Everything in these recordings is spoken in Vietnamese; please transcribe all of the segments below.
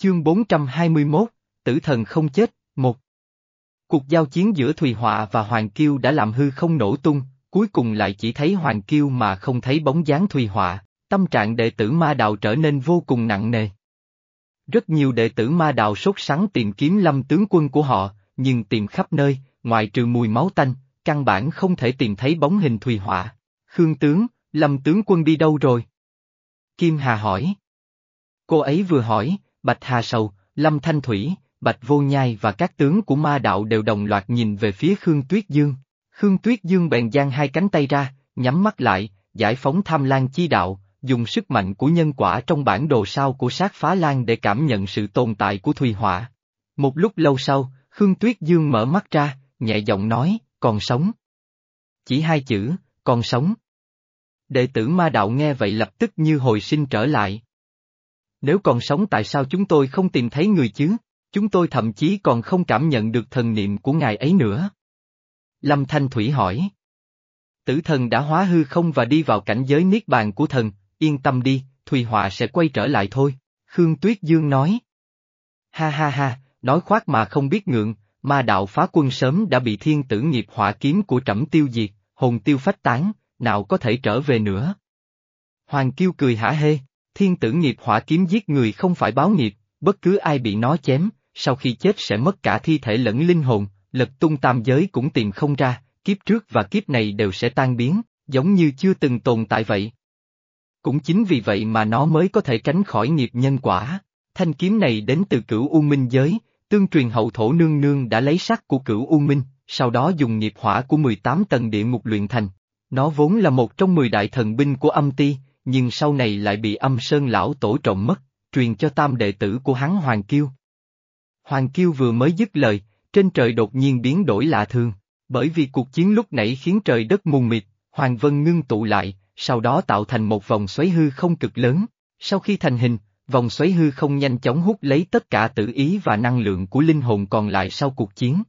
Chương 421, Tử thần không chết, một. Cuộc giao chiến giữa Thùy Họa và Hoàng Kiêu đã làm hư không nổ tung, cuối cùng lại chỉ thấy Hoàng Kiêu mà không thấy bóng dáng Thùy Họa, tâm trạng đệ tử ma đạo trở nên vô cùng nặng nề. Rất nhiều đệ tử ma đạo sốt sắng tìm kiếm lâm tướng quân của họ, nhưng tìm khắp nơi, ngoài trừ mùi máu tanh, căn bản không thể tìm thấy bóng hình Thùy Họa. Khương tướng, lâm tướng quân đi đâu rồi? Kim Hà hỏi. Cô ấy vừa hỏi, Bạch Hà Sầu, Lâm Thanh Thủy, Bạch Vô Nhai và các tướng của ma đạo đều đồng loạt nhìn về phía Khương Tuyết Dương. Khương Tuyết Dương bèn giang hai cánh tay ra, nhắm mắt lại, giải phóng tham lan chi đạo, dùng sức mạnh của nhân quả trong bản đồ sao của sát phá lan để cảm nhận sự tồn tại của Thùy Họa. Một lúc lâu sau, Khương Tuyết Dương mở mắt ra, nhẹ giọng nói, còn sống. Chỉ hai chữ, còn sống. Đệ tử ma đạo nghe vậy lập tức như hồi sinh trở lại. Nếu còn sống tại sao chúng tôi không tìm thấy người chứ? Chúng tôi thậm chí còn không cảm nhận được thần niệm của ngài ấy nữa. Lâm Thanh Thủy hỏi. Tử thần đã hóa hư không và đi vào cảnh giới niết bàn của thần, yên tâm đi, Thùy Họa sẽ quay trở lại thôi, Khương Tuyết Dương nói. Ha ha ha, nói khoác mà không biết ngượng, ma đạo phá quân sớm đã bị thiên tử nghiệp hỏa kiếm của trẫm tiêu diệt, hồn tiêu phách tán, nào có thể trở về nữa. Hoàng Kiêu cười hả hê, thiên tử nghiệp hỏa kiếm giết người không phải báo nghiệp, bất cứ ai bị nó chém, sau khi chết sẽ mất cả thi thể lẫn linh hồn, lật tung tam giới cũng tìm không ra, kiếp trước và kiếp này đều sẽ tan biến, giống như chưa từng tồn tại vậy. Cũng chính vì vậy mà nó mới có thể tránh khỏi nghiệp nhân quả. Thanh kiếm này đến từ cửu U Minh giới, tương truyền hậu thổ nương nương đã lấy sắc của cửu U Minh, sau đó dùng nghiệp hỏa của 18 tầng địa ngục luyện thành. Nó vốn là một trong 10 đại thần binh của âm ti, nhưng sau này lại bị âm sơn lão tổ trộm mất, truyền cho tam đệ tử của hắn Hoàng Kiêu. Hoàng Kiêu vừa mới dứt lời, trên trời đột nhiên biến đổi lạ thường, bởi vì cuộc chiến lúc nãy khiến trời đất mù mịt, Hoàng Vân ngưng tụ lại, sau đó tạo thành một vòng xoáy hư không cực lớn. Sau khi thành hình, vòng xoáy hư không nhanh chóng hút lấy tất cả tử ý và năng lượng của linh hồn còn lại sau cuộc chiến.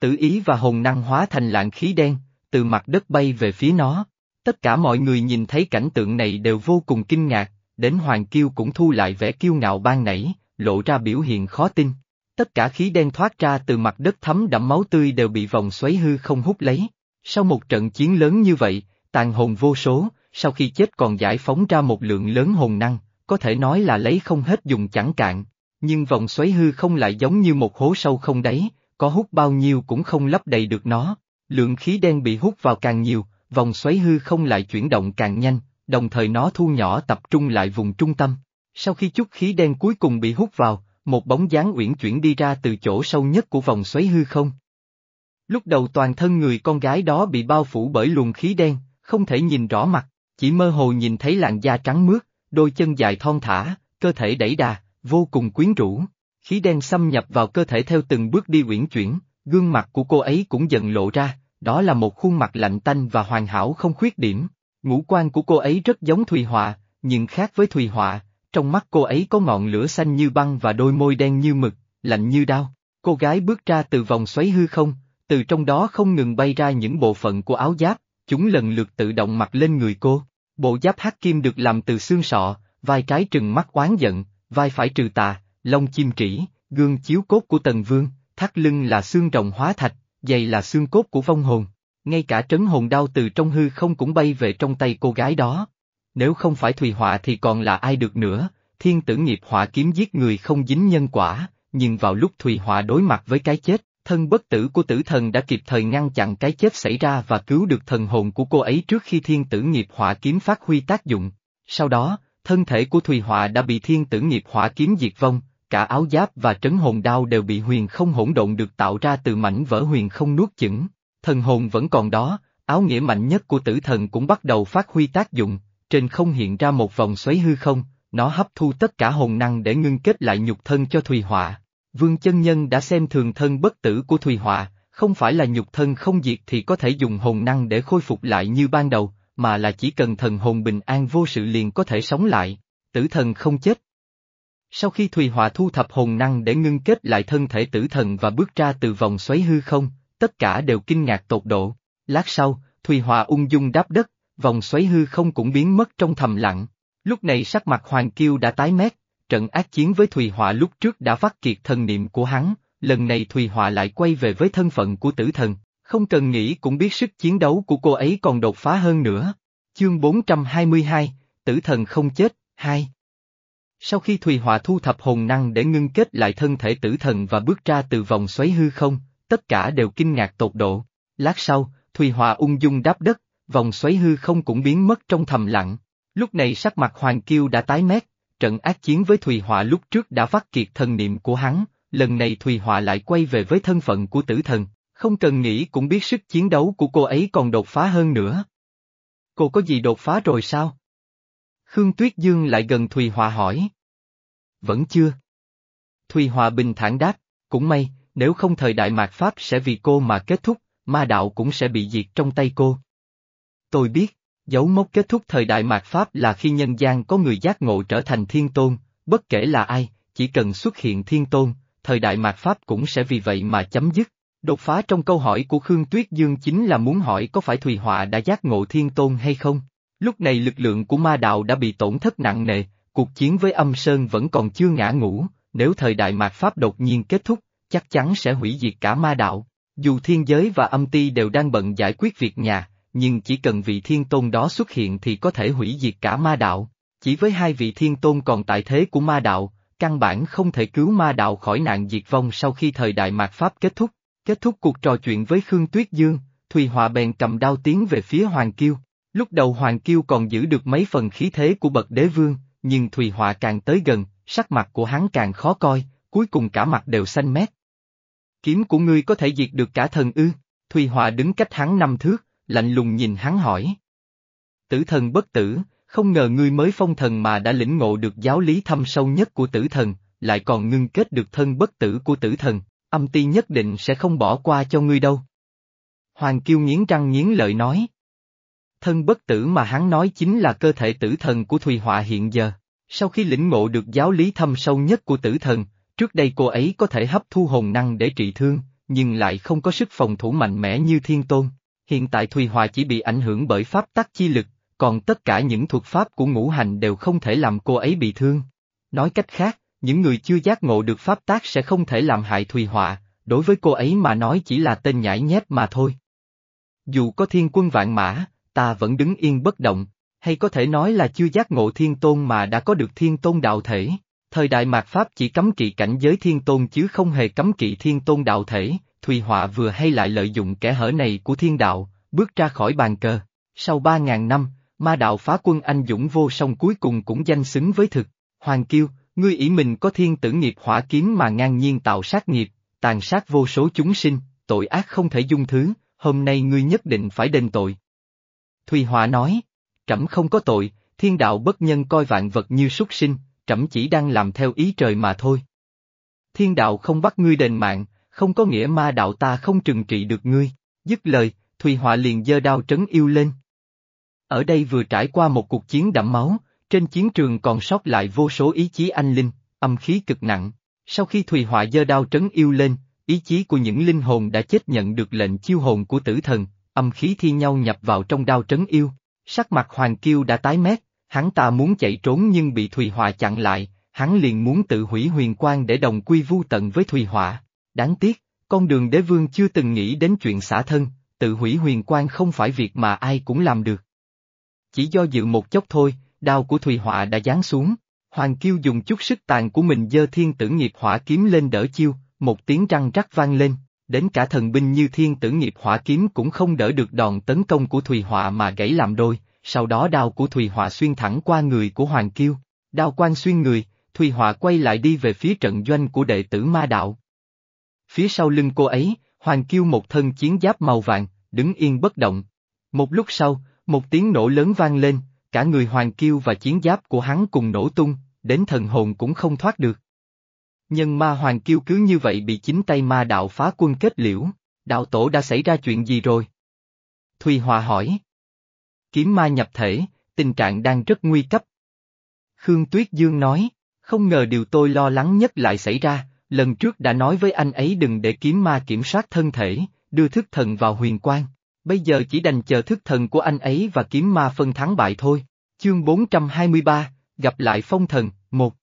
Tử ý và hồn năng hóa thành lạng khí đen, từ mặt đất bay về phía nó. Tất cả mọi người nhìn thấy cảnh tượng này đều vô cùng kinh ngạc, đến Hoàng Kiêu cũng thu lại vẻ kiêu ngạo ban nãy, lộ ra biểu hiện khó tin. Tất cả khí đen thoát ra từ mặt đất thấm đẫm máu tươi đều bị vòng xoáy hư không hút lấy. Sau một trận chiến lớn như vậy, tàn hồn vô số, sau khi chết còn giải phóng ra một lượng lớn hồn năng, có thể nói là lấy không hết dùng chẳng cạn. Nhưng vòng xoáy hư không lại giống như một hố sâu không đáy, có hút bao nhiêu cũng không lấp đầy được nó. Lượng khí đen bị hút vào càng nhiều, vòng xoáy hư không lại chuyển động càng nhanh, đồng thời nó thu nhỏ tập trung lại vùng trung tâm. Sau khi chút khí đen cuối cùng bị hút vào, một bóng dáng uyển chuyển đi ra từ chỗ sâu nhất của vòng xoáy hư không. Lúc đầu toàn thân người con gái đó bị bao phủ bởi luồng khí đen, không thể nhìn rõ mặt, chỉ mơ hồ nhìn thấy làn da trắng mướt, đôi chân dài thon thả, cơ thể đẩy đà, vô cùng quyến rũ. Khí đen xâm nhập vào cơ thể theo từng bước đi uyển chuyển, gương mặt của cô ấy cũng dần lộ ra, đó là một khuôn mặt lạnh tanh và hoàn hảo không khuyết điểm. Ngũ quan của cô ấy rất giống Thùy Họa, nhưng khác với Thùy Họa, trong mắt cô ấy có ngọn lửa xanh như băng và đôi môi đen như mực, lạnh như đao. Cô gái bước ra từ vòng xoáy hư không, từ trong đó không ngừng bay ra những bộ phận của áo giáp, chúng lần lượt tự động mặc lên người cô. Bộ giáp hắc kim được làm từ xương sọ, vai trái trừng mắt oán giận, vai phải trừ tà, lông chim trĩ, gương chiếu cốt của tần vương, thắt lưng là xương rồng hóa thạch, dày là xương cốt của vong hồn. Ngay cả trấn hồn đao từ trong hư không cũng bay về trong tay cô gái đó. Nếu không phải Thùy Họa thì còn là ai được nữa, thiên tử nghiệp họa kiếm giết người không dính nhân quả, nhưng vào lúc Thùy Họa đối mặt với cái chết, thân bất tử của tử thần đã kịp thời ngăn chặn cái chết xảy ra và cứu được thần hồn của cô ấy trước khi thiên tử nghiệp họa kiếm phát huy tác dụng. Sau đó, thân thể của Thùy Họa đã bị thiên tử nghiệp Họa kiếm diệt vong, cả áo giáp và trấn hồn đao đều bị huyền không hỗn độn được tạo ra từ mảnh vỡ huyền không nuốt chửng. Thần hồn vẫn còn đó, áo nghĩa mạnh nhất của tử thần cũng bắt đầu phát huy tác dụng, trên không hiện ra một vòng xoáy hư không, nó hấp thu tất cả hồn năng để ngưng kết lại nhục thân cho Thùy Họa. Vương chân nhân đã xem thường thân bất tử của Thùy Họa, không phải là nhục thân không diệt thì có thể dùng hồn năng để khôi phục lại như ban đầu, mà là chỉ cần thần hồn bình an vô sự liền có thể sống lại, tử thần không chết. Sau khi Thùy Họa thu thập hồn năng để ngưng kết lại thân thể tử thần và bước ra từ vòng xoáy hư không, tất cả đều kinh ngạc tột độ. Lát sau, Thùy Họa ung dung đáp đất, vòng xoáy hư không cũng biến mất trong thầm lặng. Lúc này sắc mặt Hoàng Kiêu đã tái mét, trận ác chiến với Thùy Họa lúc trước đã phát kiệt thần niệm của hắn, lần này Thùy Họa lại quay về với thân phận của tử thần, không cần nghĩ cũng biết sức chiến đấu của cô ấy còn đột phá hơn nữa. Chương 422, Tử thần không chết, 2 sau khi Thùy Họa thu thập hồn năng để ngưng kết lại thân thể tử thần và bước ra từ vòng xoáy hư không, tất cả đều kinh ngạc tột độ. Lát sau, Thùy Họa ung dung đáp đất, vòng xoáy hư không cũng biến mất trong thầm lặng. Lúc này sắc mặt Hoàng Kiêu đã tái mét, trận ác chiến với Thùy Họa lúc trước đã vắt kiệt thần niệm của hắn, lần này Thùy Họa lại quay về với thân phận của tử thần, không cần nghĩ cũng biết sức chiến đấu của cô ấy còn đột phá hơn nữa. Cô có gì đột phá rồi sao? Khương Tuyết Dương lại gần Thùy Hòa hỏi. Vẫn chưa. Thùy Hòa bình thản đáp, cũng may, nếu không thời đại mạt Pháp sẽ vì cô mà kết thúc, ma đạo cũng sẽ bị diệt trong tay cô. Tôi biết, dấu mốc kết thúc thời đại mạt Pháp là khi nhân gian có người giác ngộ trở thành thiên tôn, bất kể là ai, chỉ cần xuất hiện thiên tôn, thời đại mạt Pháp cũng sẽ vì vậy mà chấm dứt. Đột phá trong câu hỏi của Khương Tuyết Dương chính là muốn hỏi có phải Thùy Họa đã giác ngộ thiên tôn hay không? Lúc này lực lượng của ma đạo đã bị tổn thất nặng nề, cuộc chiến với âm sơn vẫn còn chưa ngã ngủ, nếu thời đại mạt Pháp đột nhiên kết thúc, chắc chắn sẽ hủy diệt cả ma đạo. Dù thiên giới và âm ti đều đang bận giải quyết việc nhà, nhưng chỉ cần vị thiên tôn đó xuất hiện thì có thể hủy diệt cả ma đạo. Chỉ với hai vị thiên tôn còn tại thế của ma đạo, căn bản không thể cứu ma đạo khỏi nạn diệt vong sau khi thời đại mạt Pháp kết thúc. Kết thúc cuộc trò chuyện với Khương Tuyết Dương, Thùy Họa bèn cầm đao tiến về phía Hoàng Kiêu. Lúc đầu Hoàng Kiêu còn giữ được mấy phần khí thế của bậc đế vương, nhưng Thùy Họa càng tới gần, sắc mặt của hắn càng khó coi, cuối cùng cả mặt đều xanh mét. Kiếm của ngươi có thể diệt được cả thần ư? Thùy Họa đứng cách hắn năm thước, lạnh lùng nhìn hắn hỏi. Tử thần bất tử, không ngờ ngươi mới phong thần mà đã lĩnh ngộ được giáo lý thâm sâu nhất của tử thần, lại còn ngưng kết được thân bất tử của tử thần, âm ti nhất định sẽ không bỏ qua cho ngươi đâu. Hoàng Kiêu nghiến răng nghiến lợi nói. Thân bất tử mà hắn nói chính là cơ thể tử thần của Thùy Họa hiện giờ. Sau khi lĩnh ngộ được giáo lý thâm sâu nhất của tử thần, trước đây cô ấy có thể hấp thu hồn năng để trị thương, nhưng lại không có sức phòng thủ mạnh mẽ như thiên tôn. Hiện tại Thùy Hòa chỉ bị ảnh hưởng bởi pháp tắc chi lực, còn tất cả những thuật pháp của ngũ hành đều không thể làm cô ấy bị thương. Nói cách khác, những người chưa giác ngộ được pháp tác sẽ không thể làm hại Thùy Họa, đối với cô ấy mà nói chỉ là tên nhãi nhép mà thôi. Dù có thiên quân vạn mã, ta vẫn đứng yên bất động, hay có thể nói là chưa giác ngộ thiên tôn mà đã có được thiên tôn đạo thể. Thời đại mạt Pháp chỉ cấm kỵ cảnh giới thiên tôn chứ không hề cấm kỵ thiên tôn đạo thể, Thùy Họa vừa hay lại lợi dụng kẻ hở này của thiên đạo, bước ra khỏi bàn cờ. Sau ba ngàn năm, ma đạo phá quân anh dũng vô song cuối cùng cũng danh xứng với thực. Hoàng Kiêu, ngươi ý mình có thiên tử nghiệp hỏa kiếm mà ngang nhiên tạo sát nghiệp, tàn sát vô số chúng sinh, tội ác không thể dung thứ, hôm nay ngươi nhất định phải đền tội. Thùy Họa nói, trẫm không có tội, thiên đạo bất nhân coi vạn vật như súc sinh, trẫm chỉ đang làm theo ý trời mà thôi. Thiên đạo không bắt ngươi đền mạng, không có nghĩa ma đạo ta không trừng trị được ngươi, dứt lời, Thùy Họa liền giơ đao trấn yêu lên. Ở đây vừa trải qua một cuộc chiến đẫm máu, trên chiến trường còn sót lại vô số ý chí anh linh, âm khí cực nặng. Sau khi Thùy Họa giơ đao trấn yêu lên, ý chí của những linh hồn đã chết nhận được lệnh chiêu hồn của tử thần, âm khí thi nhau nhập vào trong đao trấn yêu. Sắc mặt Hoàng Kiêu đã tái mét, hắn ta muốn chạy trốn nhưng bị Thùy Họa chặn lại, hắn liền muốn tự hủy huyền quang để đồng quy vu tận với Thùy Họa. Đáng tiếc, con đường đế vương chưa từng nghĩ đến chuyện xả thân, tự hủy huyền quang không phải việc mà ai cũng làm được. Chỉ do dự một chốc thôi, đao của Thùy Họa đã giáng xuống, Hoàng Kiêu dùng chút sức tàn của mình dơ thiên tử nghiệp hỏa kiếm lên đỡ chiêu, một tiếng răng rắc vang lên, đến cả thần binh như thiên tử nghiệp hỏa kiếm cũng không đỡ được đòn tấn công của Thùy Họa mà gãy làm đôi, sau đó đao của Thùy Họa xuyên thẳng qua người của Hoàng Kiêu, đao quan xuyên người, Thùy Họa quay lại đi về phía trận doanh của đệ tử ma đạo. Phía sau lưng cô ấy, Hoàng Kiêu một thân chiến giáp màu vàng, đứng yên bất động. Một lúc sau, một tiếng nổ lớn vang lên, cả người Hoàng Kiêu và chiến giáp của hắn cùng nổ tung, đến thần hồn cũng không thoát được. Nhân ma Hoàng Kiêu cứ như vậy bị chính tay ma đạo phá quân kết liễu, đạo tổ đã xảy ra chuyện gì rồi? Thùy Hòa hỏi. Kiếm ma nhập thể, tình trạng đang rất nguy cấp. Khương Tuyết Dương nói, không ngờ điều tôi lo lắng nhất lại xảy ra, lần trước đã nói với anh ấy đừng để kiếm ma kiểm soát thân thể, đưa thức thần vào huyền quang. Bây giờ chỉ đành chờ thức thần của anh ấy và kiếm ma phân thắng bại thôi. Chương 423, gặp lại phong thần, một.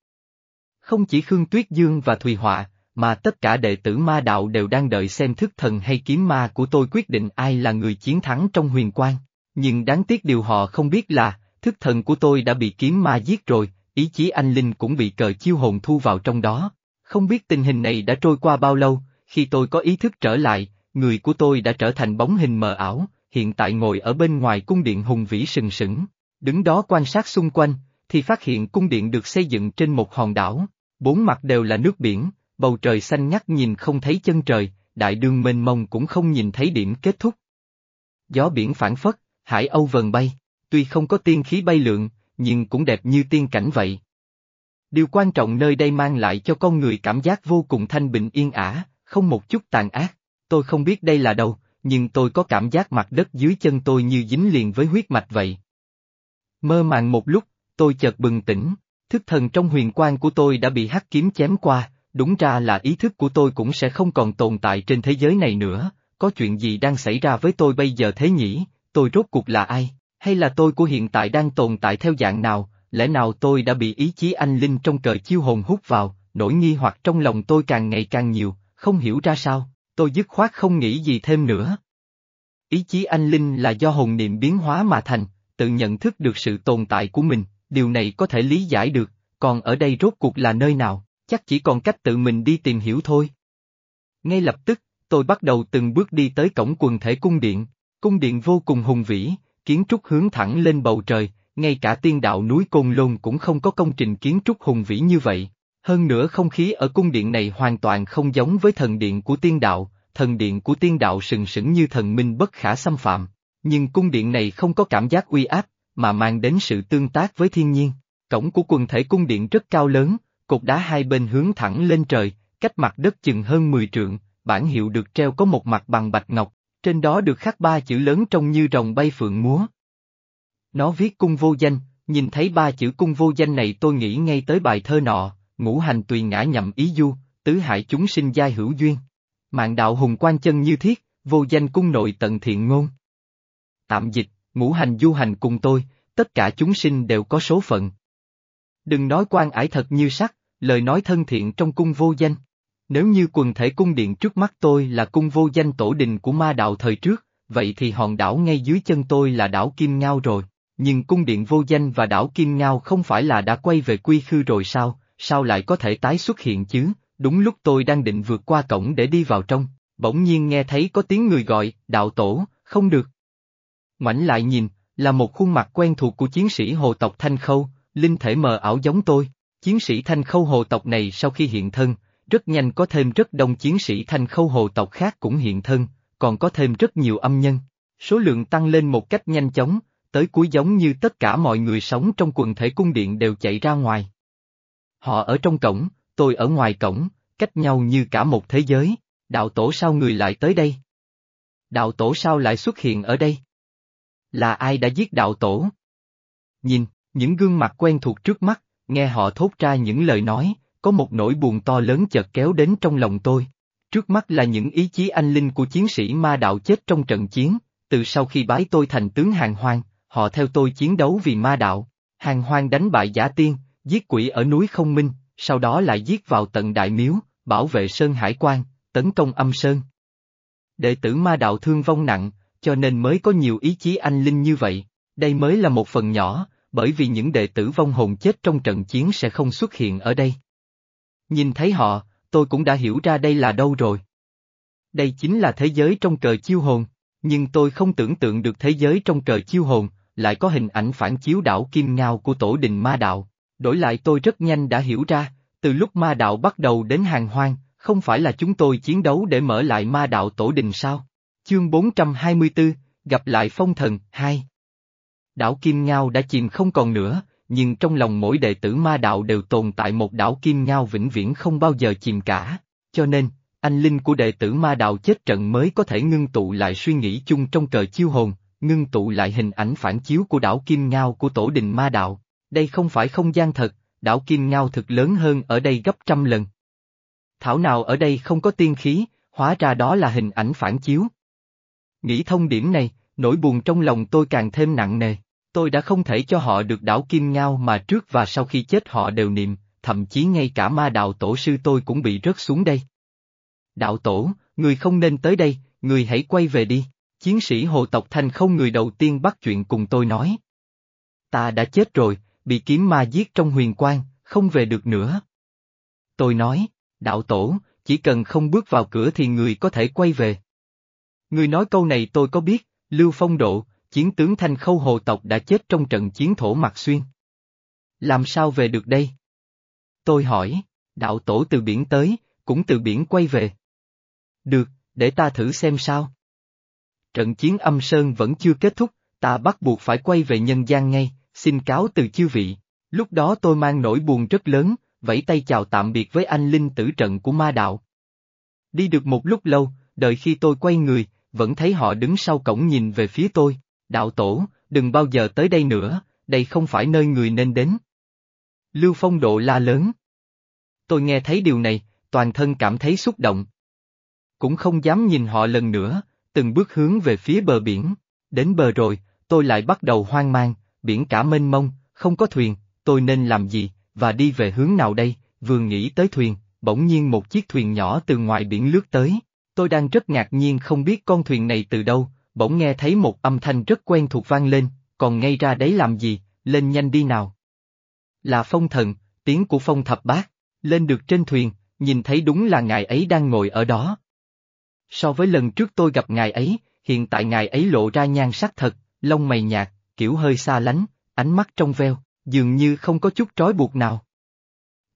Không chỉ Khương Tuyết Dương và Thùy Họa, mà tất cả đệ tử ma đạo đều đang đợi xem thức thần hay kiếm ma của tôi quyết định ai là người chiến thắng trong huyền quang. Nhưng đáng tiếc điều họ không biết là, thức thần của tôi đã bị kiếm ma giết rồi, ý chí anh Linh cũng bị cờ chiêu hồn thu vào trong đó. Không biết tình hình này đã trôi qua bao lâu, khi tôi có ý thức trở lại, người của tôi đã trở thành bóng hình mờ ảo, hiện tại ngồi ở bên ngoài cung điện hùng vĩ sừng sững. Đứng đó quan sát xung quanh, thì phát hiện cung điện được xây dựng trên một hòn đảo, bốn mặt đều là nước biển, bầu trời xanh ngắt nhìn không thấy chân trời, đại đường mênh mông cũng không nhìn thấy điểm kết thúc. Gió biển phản phất, hải âu vần bay, tuy không có tiên khí bay lượn, nhưng cũng đẹp như tiên cảnh vậy. Điều quan trọng nơi đây mang lại cho con người cảm giác vô cùng thanh bình yên ả, không một chút tàn ác. Tôi không biết đây là đâu, nhưng tôi có cảm giác mặt đất dưới chân tôi như dính liền với huyết mạch vậy. Mơ màng một lúc, tôi chợt bừng tỉnh, thức thần trong huyền quan của tôi đã bị hắc kiếm chém qua, đúng ra là ý thức của tôi cũng sẽ không còn tồn tại trên thế giới này nữa, có chuyện gì đang xảy ra với tôi bây giờ thế nhỉ, tôi rốt cuộc là ai, hay là tôi của hiện tại đang tồn tại theo dạng nào, lẽ nào tôi đã bị ý chí anh linh trong cờ chiêu hồn hút vào, nỗi nghi hoặc trong lòng tôi càng ngày càng nhiều, không hiểu ra sao, tôi dứt khoát không nghĩ gì thêm nữa. Ý chí anh linh là do hồn niệm biến hóa mà thành, tự nhận thức được sự tồn tại của mình, điều này có thể lý giải được, còn ở đây rốt cuộc là nơi nào, chắc chỉ còn cách tự mình đi tìm hiểu thôi. Ngay lập tức, tôi bắt đầu từng bước đi tới cổng quần thể cung điện, cung điện vô cùng hùng vĩ, kiến trúc hướng thẳng lên bầu trời, ngay cả tiên đạo núi Côn Lôn cũng không có công trình kiến trúc hùng vĩ như vậy. Hơn nữa không khí ở cung điện này hoàn toàn không giống với thần điện của tiên đạo, thần điện của tiên đạo sừng sững như thần minh bất khả xâm phạm. Nhưng cung điện này không có cảm giác uy áp, mà mang đến sự tương tác với thiên nhiên. Cổng của quần thể cung điện rất cao lớn, cột đá hai bên hướng thẳng lên trời, cách mặt đất chừng hơn 10 trượng, bản hiệu được treo có một mặt bằng bạch ngọc, trên đó được khắc ba chữ lớn trông như rồng bay phượng múa. Nó viết cung vô danh, nhìn thấy ba chữ cung vô danh này tôi nghĩ ngay tới bài thơ nọ, ngũ hành tùy ngã nhậm ý du, tứ hại chúng sinh giai hữu duyên. Mạng đạo hùng quan chân như thiết, vô danh cung nội tận thiện ngôn. Tạm dịch, ngũ hành du hành cùng tôi, tất cả chúng sinh đều có số phận. Đừng nói quan ải thật như sắc, lời nói thân thiện trong cung vô danh. Nếu như quần thể cung điện trước mắt tôi là cung vô danh tổ đình của ma đạo thời trước, vậy thì hòn đảo ngay dưới chân tôi là đảo Kim Ngao rồi. Nhưng cung điện vô danh và đảo Kim Ngao không phải là đã quay về quy khư rồi sao, sao lại có thể tái xuất hiện chứ? Đúng lúc tôi đang định vượt qua cổng để đi vào trong, bỗng nhiên nghe thấy có tiếng người gọi, đạo tổ, không được. Ngoảnh lại nhìn, là một khuôn mặt quen thuộc của chiến sĩ hồ tộc Thanh Khâu, linh thể mờ ảo giống tôi. Chiến sĩ Thanh Khâu hồ tộc này sau khi hiện thân, rất nhanh có thêm rất đông chiến sĩ Thanh Khâu hồ tộc khác cũng hiện thân, còn có thêm rất nhiều âm nhân. Số lượng tăng lên một cách nhanh chóng, tới cuối giống như tất cả mọi người sống trong quần thể cung điện đều chạy ra ngoài. Họ ở trong cổng, tôi ở ngoài cổng, cách nhau như cả một thế giới, đạo tổ sao người lại tới đây? Đạo tổ sao lại xuất hiện ở đây? Là ai đã giết đạo tổ? Nhìn, những gương mặt quen thuộc trước mắt, nghe họ thốt ra những lời nói, có một nỗi buồn to lớn chợt kéo đến trong lòng tôi. Trước mắt là những ý chí anh linh của chiến sĩ ma đạo chết trong trận chiến, từ sau khi bái tôi thành tướng hàng hoang, họ theo tôi chiến đấu vì ma đạo. Hàng hoang đánh bại giả tiên, giết quỷ ở núi không minh, sau đó lại giết vào tận đại miếu, bảo vệ Sơn Hải quan, tấn công âm Sơn. Đệ tử ma đạo thương vong nặng, cho nên mới có nhiều ý chí anh linh như vậy. Đây mới là một phần nhỏ, bởi vì những đệ tử vong hồn chết trong trận chiến sẽ không xuất hiện ở đây. Nhìn thấy họ, tôi cũng đã hiểu ra đây là đâu rồi. Đây chính là thế giới trong cờ chiêu hồn, nhưng tôi không tưởng tượng được thế giới trong cờ chiêu hồn, lại có hình ảnh phản chiếu đảo Kim Ngao của tổ đình ma đạo. Đổi lại tôi rất nhanh đã hiểu ra, từ lúc ma đạo bắt đầu đến hàng hoang, không phải là chúng tôi chiến đấu để mở lại ma đạo tổ đình sao? Chương 424, gặp lại phong thần, 2 Đảo Kim Ngao đã chìm không còn nữa, nhưng trong lòng mỗi đệ tử ma đạo đều tồn tại một đảo Kim Ngao vĩnh viễn không bao giờ chìm cả, cho nên, anh linh của đệ tử ma đạo chết trận mới có thể ngưng tụ lại suy nghĩ chung trong cờ chiêu hồn, ngưng tụ lại hình ảnh phản chiếu của đảo Kim Ngao của tổ đình ma đạo. Đây không phải không gian thật, đảo Kim Ngao thực lớn hơn ở đây gấp trăm lần. Thảo nào ở đây không có tiên khí, hóa ra đó là hình ảnh phản chiếu. Nghĩ thông điểm này, nỗi buồn trong lòng tôi càng thêm nặng nề. Tôi đã không thể cho họ được đảo Kim Ngao mà trước và sau khi chết họ đều niệm, thậm chí ngay cả ma đạo tổ sư tôi cũng bị rớt xuống đây. Đạo tổ, người không nên tới đây, người hãy quay về đi. Chiến sĩ hồ tộc thành không người đầu tiên bắt chuyện cùng tôi nói. Ta đã chết rồi, bị kiếm ma giết trong huyền quang, không về được nữa. Tôi nói, đạo tổ, chỉ cần không bước vào cửa thì người có thể quay về. Người nói câu này tôi có biết, Lưu Phong Độ, chiến tướng thanh khâu hồ tộc đã chết trong trận chiến thổ mặt xuyên. Làm sao về được đây? Tôi hỏi, đạo tổ từ biển tới, cũng từ biển quay về. Được, để ta thử xem sao. Trận chiến âm sơn vẫn chưa kết thúc, ta bắt buộc phải quay về nhân gian ngay, xin cáo từ chư vị. Lúc đó tôi mang nỗi buồn rất lớn, vẫy tay chào tạm biệt với anh linh tử trận của ma đạo. Đi được một lúc lâu, đợi khi tôi quay người, vẫn thấy họ đứng sau cổng nhìn về phía tôi. Đạo tổ, đừng bao giờ tới đây nữa, đây không phải nơi người nên đến. Lưu Phong Độ la lớn. Tôi nghe thấy điều này, toàn thân cảm thấy xúc động. Cũng không dám nhìn họ lần nữa, từng bước hướng về phía bờ biển. Đến bờ rồi, tôi lại bắt đầu hoang mang, biển cả mênh mông, không có thuyền, tôi nên làm gì, và đi về hướng nào đây, vừa nghĩ tới thuyền, bỗng nhiên một chiếc thuyền nhỏ từ ngoài biển lướt tới. Tôi đang rất ngạc nhiên không biết con thuyền này từ đâu, bỗng nghe thấy một âm thanh rất quen thuộc vang lên, còn ngay ra đấy làm gì, lên nhanh đi nào. Là phong thần, tiếng của phong thập bát, lên được trên thuyền, nhìn thấy đúng là ngài ấy đang ngồi ở đó. So với lần trước tôi gặp ngài ấy, hiện tại ngài ấy lộ ra nhan sắc thật, lông mày nhạt, kiểu hơi xa lánh, ánh mắt trong veo, dường như không có chút trói buộc nào.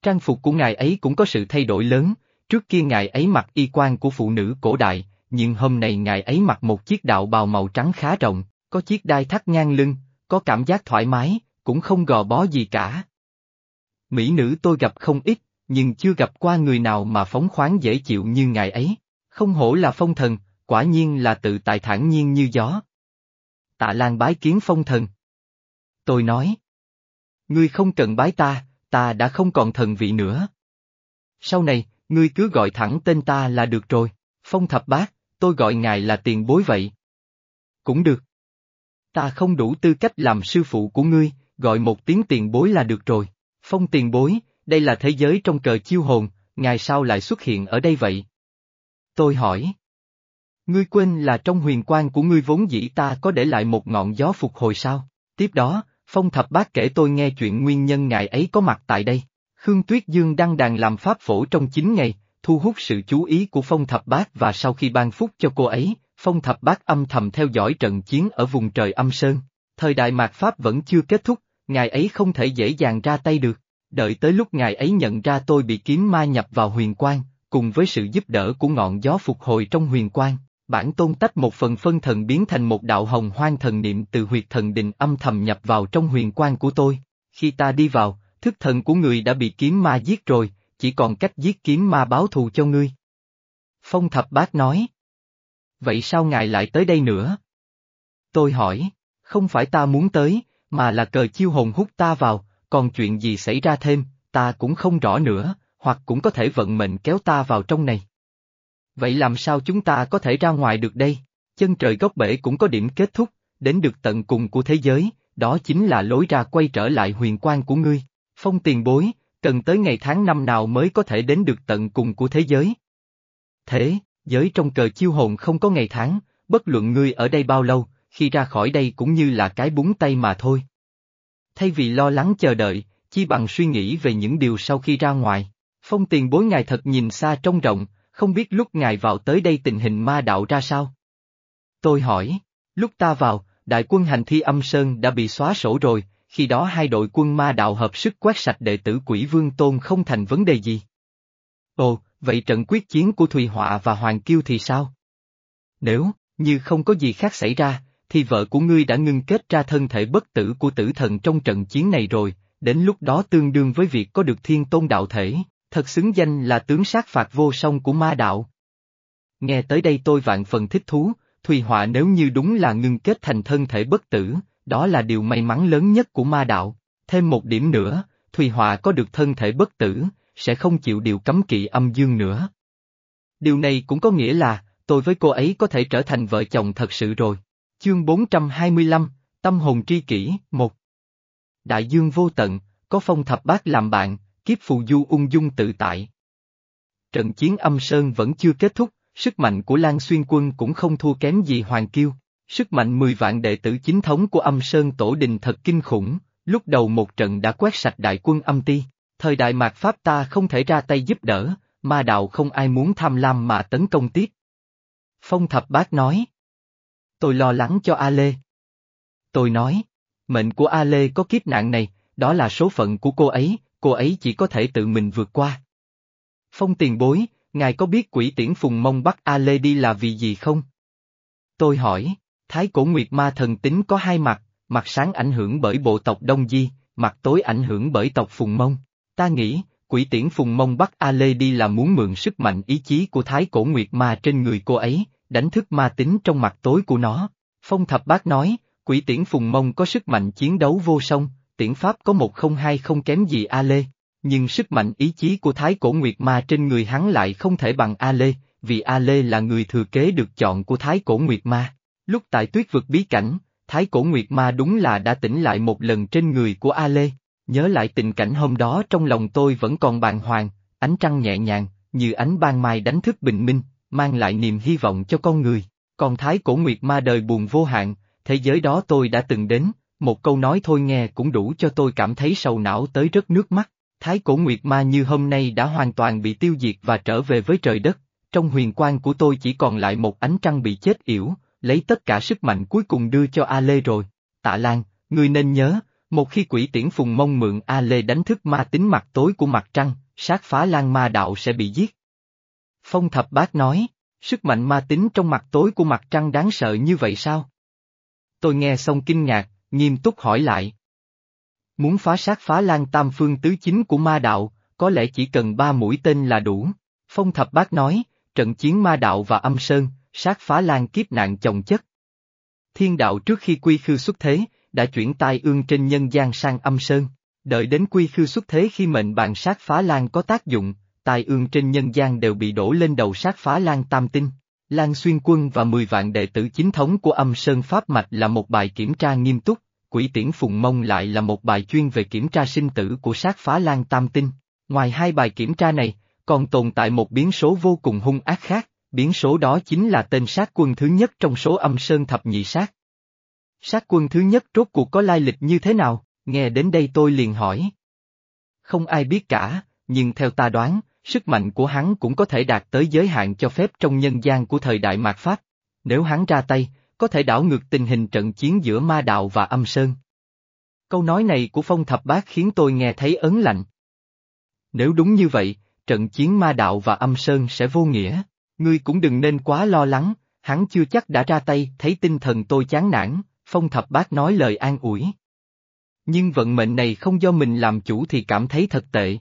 Trang phục của ngài ấy cũng có sự thay đổi lớn, trước kia ngài ấy mặc y quan của phụ nữ cổ đại, nhưng hôm nay ngài ấy mặc một chiếc đạo bào màu trắng khá rộng, có chiếc đai thắt ngang lưng, có cảm giác thoải mái, cũng không gò bó gì cả. Mỹ nữ tôi gặp không ít, nhưng chưa gặp qua người nào mà phóng khoáng dễ chịu như ngài ấy. Không hổ là phong thần, quả nhiên là tự tại thản nhiên như gió. Tạ Lan bái kiến phong thần. Tôi nói. Ngươi không cần bái ta, ta đã không còn thần vị nữa. Sau này, ngươi cứ gọi thẳng tên ta là được rồi, phong thập bát, tôi gọi ngài là tiền bối vậy. Cũng được. Ta không đủ tư cách làm sư phụ của ngươi, gọi một tiếng tiền bối là được rồi. Phong tiền bối, đây là thế giới trong cờ chiêu hồn, ngài sao lại xuất hiện ở đây vậy? Tôi hỏi. Ngươi quên là trong huyền quan của ngươi vốn dĩ ta có để lại một ngọn gió phục hồi sao? Tiếp đó, Phong Thập Bát kể tôi nghe chuyện nguyên nhân ngài ấy có mặt tại đây. Khương Tuyết Dương đăng đàn làm pháp phổ trong 9 ngày, thu hút sự chú ý của Phong Thập Bát và sau khi ban phúc cho cô ấy, Phong Thập Bát âm thầm theo dõi trận chiến ở vùng trời âm sơn. Thời đại mạt Pháp vẫn chưa kết thúc, ngài ấy không thể dễ dàng ra tay được. Đợi tới lúc ngài ấy nhận ra tôi bị kiếm ma nhập vào huyền quang, cùng với sự giúp đỡ của ngọn gió phục hồi trong huyền quang, bản tôn tách một phần phân thần biến thành một đạo hồng hoang thần niệm từ huyệt thần định âm thầm nhập vào trong huyền quang của tôi. Khi ta đi vào, thức thần của người đã bị kiếm ma giết rồi, chỉ còn cách giết kiếm ma báo thù cho ngươi. Phong thập bát nói. Vậy sao ngài lại tới đây nữa? Tôi hỏi, không phải ta muốn tới, mà là cờ chiêu hồn hút ta vào, còn chuyện gì xảy ra thêm, ta cũng không rõ nữa, hoặc cũng có thể vận mệnh kéo ta vào trong này. Vậy làm sao chúng ta có thể ra ngoài được đây? Chân trời góc bể cũng có điểm kết thúc, đến được tận cùng của thế giới, đó chính là lối ra quay trở lại huyền quan của ngươi. Phong tiền bối, cần tới ngày tháng năm nào mới có thể đến được tận cùng của thế giới? Thế, giới trong cờ chiêu hồn không có ngày tháng, bất luận ngươi ở đây bao lâu, khi ra khỏi đây cũng như là cái búng tay mà thôi. Thay vì lo lắng chờ đợi, chi bằng suy nghĩ về những điều sau khi ra ngoài. Phong tiền bối ngài thật nhìn xa trông rộng, không biết lúc ngài vào tới đây tình hình ma đạo ra sao? Tôi hỏi, lúc ta vào, đại quân hành thi âm sơn đã bị xóa sổ rồi, khi đó hai đội quân ma đạo hợp sức quét sạch đệ tử quỷ vương tôn không thành vấn đề gì. Ồ, vậy trận quyết chiến của Thùy Họa và Hoàng Kiêu thì sao? Nếu, như không có gì khác xảy ra, thì vợ của ngươi đã ngưng kết ra thân thể bất tử của tử thần trong trận chiến này rồi, đến lúc đó tương đương với việc có được thiên tôn đạo thể, thật xứng danh là tướng sát phạt vô song của ma đạo. Nghe tới đây tôi vạn phần thích thú, Thùy Họa nếu như đúng là ngưng kết thành thân thể bất tử, đó là điều may mắn lớn nhất của ma đạo. Thêm một điểm nữa, Thùy Họa có được thân thể bất tử, sẽ không chịu điều cấm kỵ âm dương nữa. Điều này cũng có nghĩa là, tôi với cô ấy có thể trở thành vợ chồng thật sự rồi. Chương 425, Tâm hồn tri kỷ, một Đại dương vô tận, có phong thập bát làm bạn, kiếp phù du ung dung tự tại. Trận chiến âm sơn vẫn chưa kết thúc, sức mạnh của Lan Xuyên quân cũng không thua kém gì Hoàng Kiêu. Sức mạnh 10 vạn đệ tử chính thống của âm sơn tổ đình thật kinh khủng, lúc đầu một trận đã quét sạch đại quân âm ti. Thời đại mạt Pháp ta không thể ra tay giúp đỡ, ma đạo không ai muốn tham lam mà tấn công tiếp. Phong thập bác nói. Tôi lo lắng cho A Lê. Tôi nói, mệnh của A Lê có kiếp nạn này, đó là số phận của cô ấy, cô ấy chỉ có thể tự mình vượt qua. Phong tiền bối, ngài có biết quỷ tiễn phùng mông bắt A Lê đi là vì gì không? Tôi hỏi, Thái cổ Nguyệt Ma thần tính có hai mặt, mặt sáng ảnh hưởng bởi bộ tộc Đông Di, mặt tối ảnh hưởng bởi tộc Phùng Mông. Ta nghĩ, quỷ tiễn Phùng Mông bắt A Lê đi là muốn mượn sức mạnh ý chí của Thái cổ Nguyệt Ma trên người cô ấy, đánh thức ma tính trong mặt tối của nó. Phong Thập Bác nói, quỷ tiễn Phùng Mông có sức mạnh chiến đấu vô song, tiễn Pháp có một không hai không kém gì A Lê. Nhưng sức mạnh ý chí của Thái cổ Nguyệt Ma trên người hắn lại không thể bằng A Lê, vì A Lê là người thừa kế được chọn của Thái cổ Nguyệt Ma. Lúc tại tuyết vực bí cảnh, Thái cổ Nguyệt Ma đúng là đã tỉnh lại một lần trên người của A Lê. Nhớ lại tình cảnh hôm đó trong lòng tôi vẫn còn bàng hoàng, ánh trăng nhẹ nhàng, như ánh ban mai đánh thức bình minh, mang lại niềm hy vọng cho con người. Còn Thái cổ Nguyệt Ma đời buồn vô hạn, thế giới đó tôi đã từng đến, một câu nói thôi nghe cũng đủ cho tôi cảm thấy sầu não tới rất nước mắt. Thái cổ Nguyệt Ma như hôm nay đã hoàn toàn bị tiêu diệt và trở về với trời đất, trong huyền quan của tôi chỉ còn lại một ánh trăng bị chết yểu, lấy tất cả sức mạnh cuối cùng đưa cho A Lê rồi. Tạ Lan, ngươi nên nhớ, một khi quỷ tiễn phùng mông mượn A Lê đánh thức ma tính mặt tối của mặt trăng, sát phá lan ma đạo sẽ bị giết. Phong thập bác nói, sức mạnh ma tính trong mặt tối của mặt trăng đáng sợ như vậy sao? Tôi nghe xong kinh ngạc, nghiêm túc hỏi lại. Muốn phá sát phá lan tam phương tứ chính của ma đạo, có lẽ chỉ cần ba mũi tên là đủ. Phong thập bác nói, trận chiến ma đạo và âm sơn, sát phá lan kiếp nạn chồng chất. Thiên đạo trước khi quy khư xuất thế, đã chuyển tai ương trên nhân gian sang âm sơn, đợi đến quy khư xuất thế khi mệnh bạn sát phá lan có tác dụng, tai ương trên nhân gian đều bị đổ lên đầu sát phá lan tam tinh. Lan Xuyên Quân và 10 vạn đệ tử chính thống của âm Sơn Pháp Mạch là một bài kiểm tra nghiêm túc, quỷ tiễn Phùng Mông lại là một bài chuyên về kiểm tra sinh tử của sát phá lan tam tinh. Ngoài hai bài kiểm tra này, còn tồn tại một biến số vô cùng hung ác khác, biến số đó chính là tên sát quân thứ nhất trong số âm sơn thập nhị sát. Sát quân thứ nhất rốt cuộc có lai lịch như thế nào, nghe đến đây tôi liền hỏi. Không ai biết cả, nhưng theo ta đoán, sức mạnh của hắn cũng có thể đạt tới giới hạn cho phép trong nhân gian của thời đại mạt Pháp. Nếu hắn ra tay, có thể đảo ngược tình hình trận chiến giữa ma đạo và âm sơn. Câu nói này của phong thập bát khiến tôi nghe thấy ấn lạnh. Nếu đúng như vậy, trận chiến ma đạo và âm sơn sẽ vô nghĩa. Ngươi cũng đừng nên quá lo lắng, hắn chưa chắc đã ra tay, thấy tinh thần tôi chán nản, phong thập bác nói lời an ủi. Nhưng vận mệnh này không do mình làm chủ thì cảm thấy thật tệ.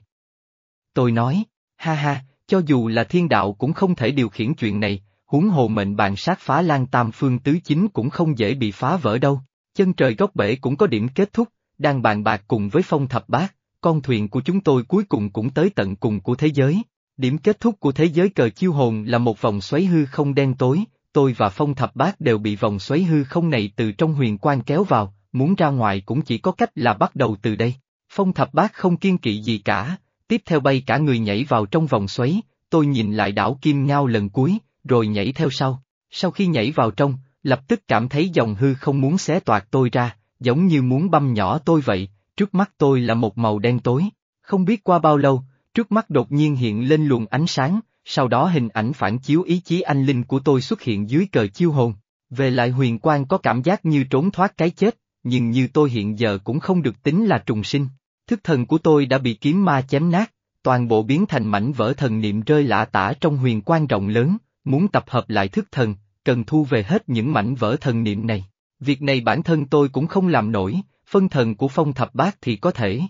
Tôi nói, ha ha, cho dù là thiên đạo cũng không thể điều khiển chuyện này, huống hồ mệnh bàn sát phá lan tam phương tứ chính cũng không dễ bị phá vỡ đâu, chân trời góc bể cũng có điểm kết thúc, đang bàn bạc cùng với phong thập Bác, con thuyền của chúng tôi cuối cùng cũng tới tận cùng của thế giới, Điểm kết thúc của thế giới cờ chiêu hồn là một vòng xoáy hư không đen tối, tôi và phong thập bát đều bị vòng xoáy hư không này từ trong huyền quan kéo vào, muốn ra ngoài cũng chỉ có cách là bắt đầu từ đây. Phong thập bát không kiên kỵ gì cả, tiếp theo bay cả người nhảy vào trong vòng xoáy, tôi nhìn lại đảo Kim Ngao lần cuối, rồi nhảy theo sau. Sau khi nhảy vào trong, lập tức cảm thấy dòng hư không muốn xé toạc tôi ra, giống như muốn băm nhỏ tôi vậy, trước mắt tôi là một màu đen tối. Không biết qua bao lâu, Trước mắt đột nhiên hiện lên luồng ánh sáng, sau đó hình ảnh phản chiếu ý chí anh linh của tôi xuất hiện dưới cờ chiêu hồn. Về lại huyền quang có cảm giác như trốn thoát cái chết, nhưng như tôi hiện giờ cũng không được tính là trùng sinh. Thức thần của tôi đã bị kiếm ma chém nát, toàn bộ biến thành mảnh vỡ thần niệm rơi lạ tả trong huyền quang rộng lớn, muốn tập hợp lại thức thần, cần thu về hết những mảnh vỡ thần niệm này. Việc này bản thân tôi cũng không làm nổi, phân thần của phong thập bát thì có thể.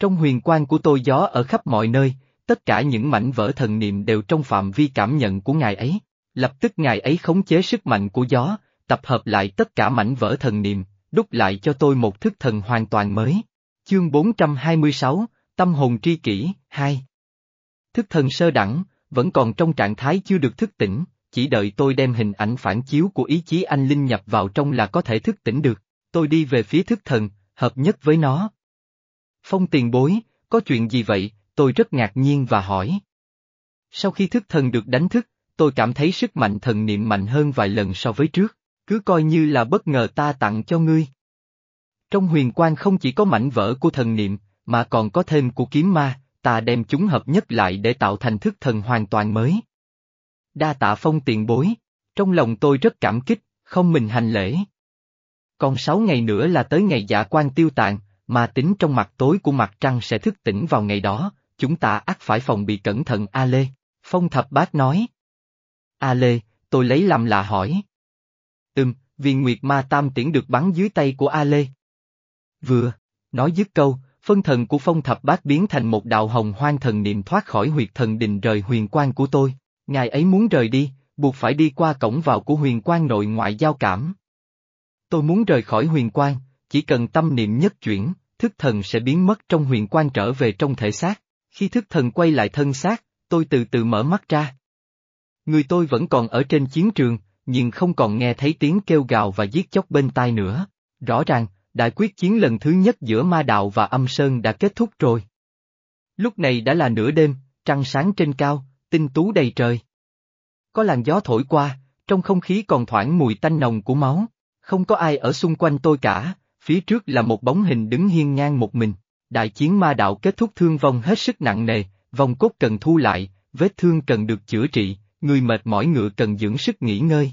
Trong huyền quan của tôi gió ở khắp mọi nơi, tất cả những mảnh vỡ thần niệm đều trong phạm vi cảm nhận của ngài ấy. Lập tức ngài ấy khống chế sức mạnh của gió, tập hợp lại tất cả mảnh vỡ thần niệm, đúc lại cho tôi một thức thần hoàn toàn mới. Chương 426, Tâm hồn tri kỷ, 2 Thức thần sơ đẳng, vẫn còn trong trạng thái chưa được thức tỉnh, chỉ đợi tôi đem hình ảnh phản chiếu của ý chí anh linh nhập vào trong là có thể thức tỉnh được. Tôi đi về phía thức thần, hợp nhất với nó, Phong tiền bối, có chuyện gì vậy, tôi rất ngạc nhiên và hỏi. Sau khi thức thần được đánh thức, tôi cảm thấy sức mạnh thần niệm mạnh hơn vài lần so với trước, cứ coi như là bất ngờ ta tặng cho ngươi. Trong huyền quang không chỉ có mảnh vỡ của thần niệm, mà còn có thêm của kiếm ma, ta đem chúng hợp nhất lại để tạo thành thức thần hoàn toàn mới. Đa tạ phong tiền bối, trong lòng tôi rất cảm kích, không mình hành lễ. Còn sáu ngày nữa là tới ngày dạ quan tiêu tàn, mà tính trong mặt tối của mặt trăng sẽ thức tỉnh vào ngày đó, chúng ta ắt phải phòng bị cẩn thận A Lê. Phong thập bát nói. A Lê, tôi lấy làm lạ hỏi. Ừm, viên nguyệt ma tam tiễn được bắn dưới tay của A Lê. Vừa, nói dứt câu, phân thần của phong thập bát biến thành một đạo hồng hoang thần niệm thoát khỏi huyệt thần đình rời huyền quan của tôi, ngài ấy muốn rời đi, buộc phải đi qua cổng vào của huyền quan nội ngoại giao cảm. Tôi muốn rời khỏi huyền quan, chỉ cần tâm niệm nhất chuyển, thức thần sẽ biến mất trong huyền quan trở về trong thể xác. Khi thức thần quay lại thân xác, tôi từ từ mở mắt ra. Người tôi vẫn còn ở trên chiến trường, nhưng không còn nghe thấy tiếng kêu gào và giết chóc bên tai nữa. Rõ ràng, đại quyết chiến lần thứ nhất giữa ma đạo và âm sơn đã kết thúc rồi. Lúc này đã là nửa đêm, trăng sáng trên cao, tinh tú đầy trời. Có làn gió thổi qua, trong không khí còn thoảng mùi tanh nồng của máu, không có ai ở xung quanh tôi cả, phía trước là một bóng hình đứng hiên ngang một mình. Đại chiến ma đạo kết thúc thương vong hết sức nặng nề, vòng cốt cần thu lại, vết thương cần được chữa trị, người mệt mỏi ngựa cần dưỡng sức nghỉ ngơi.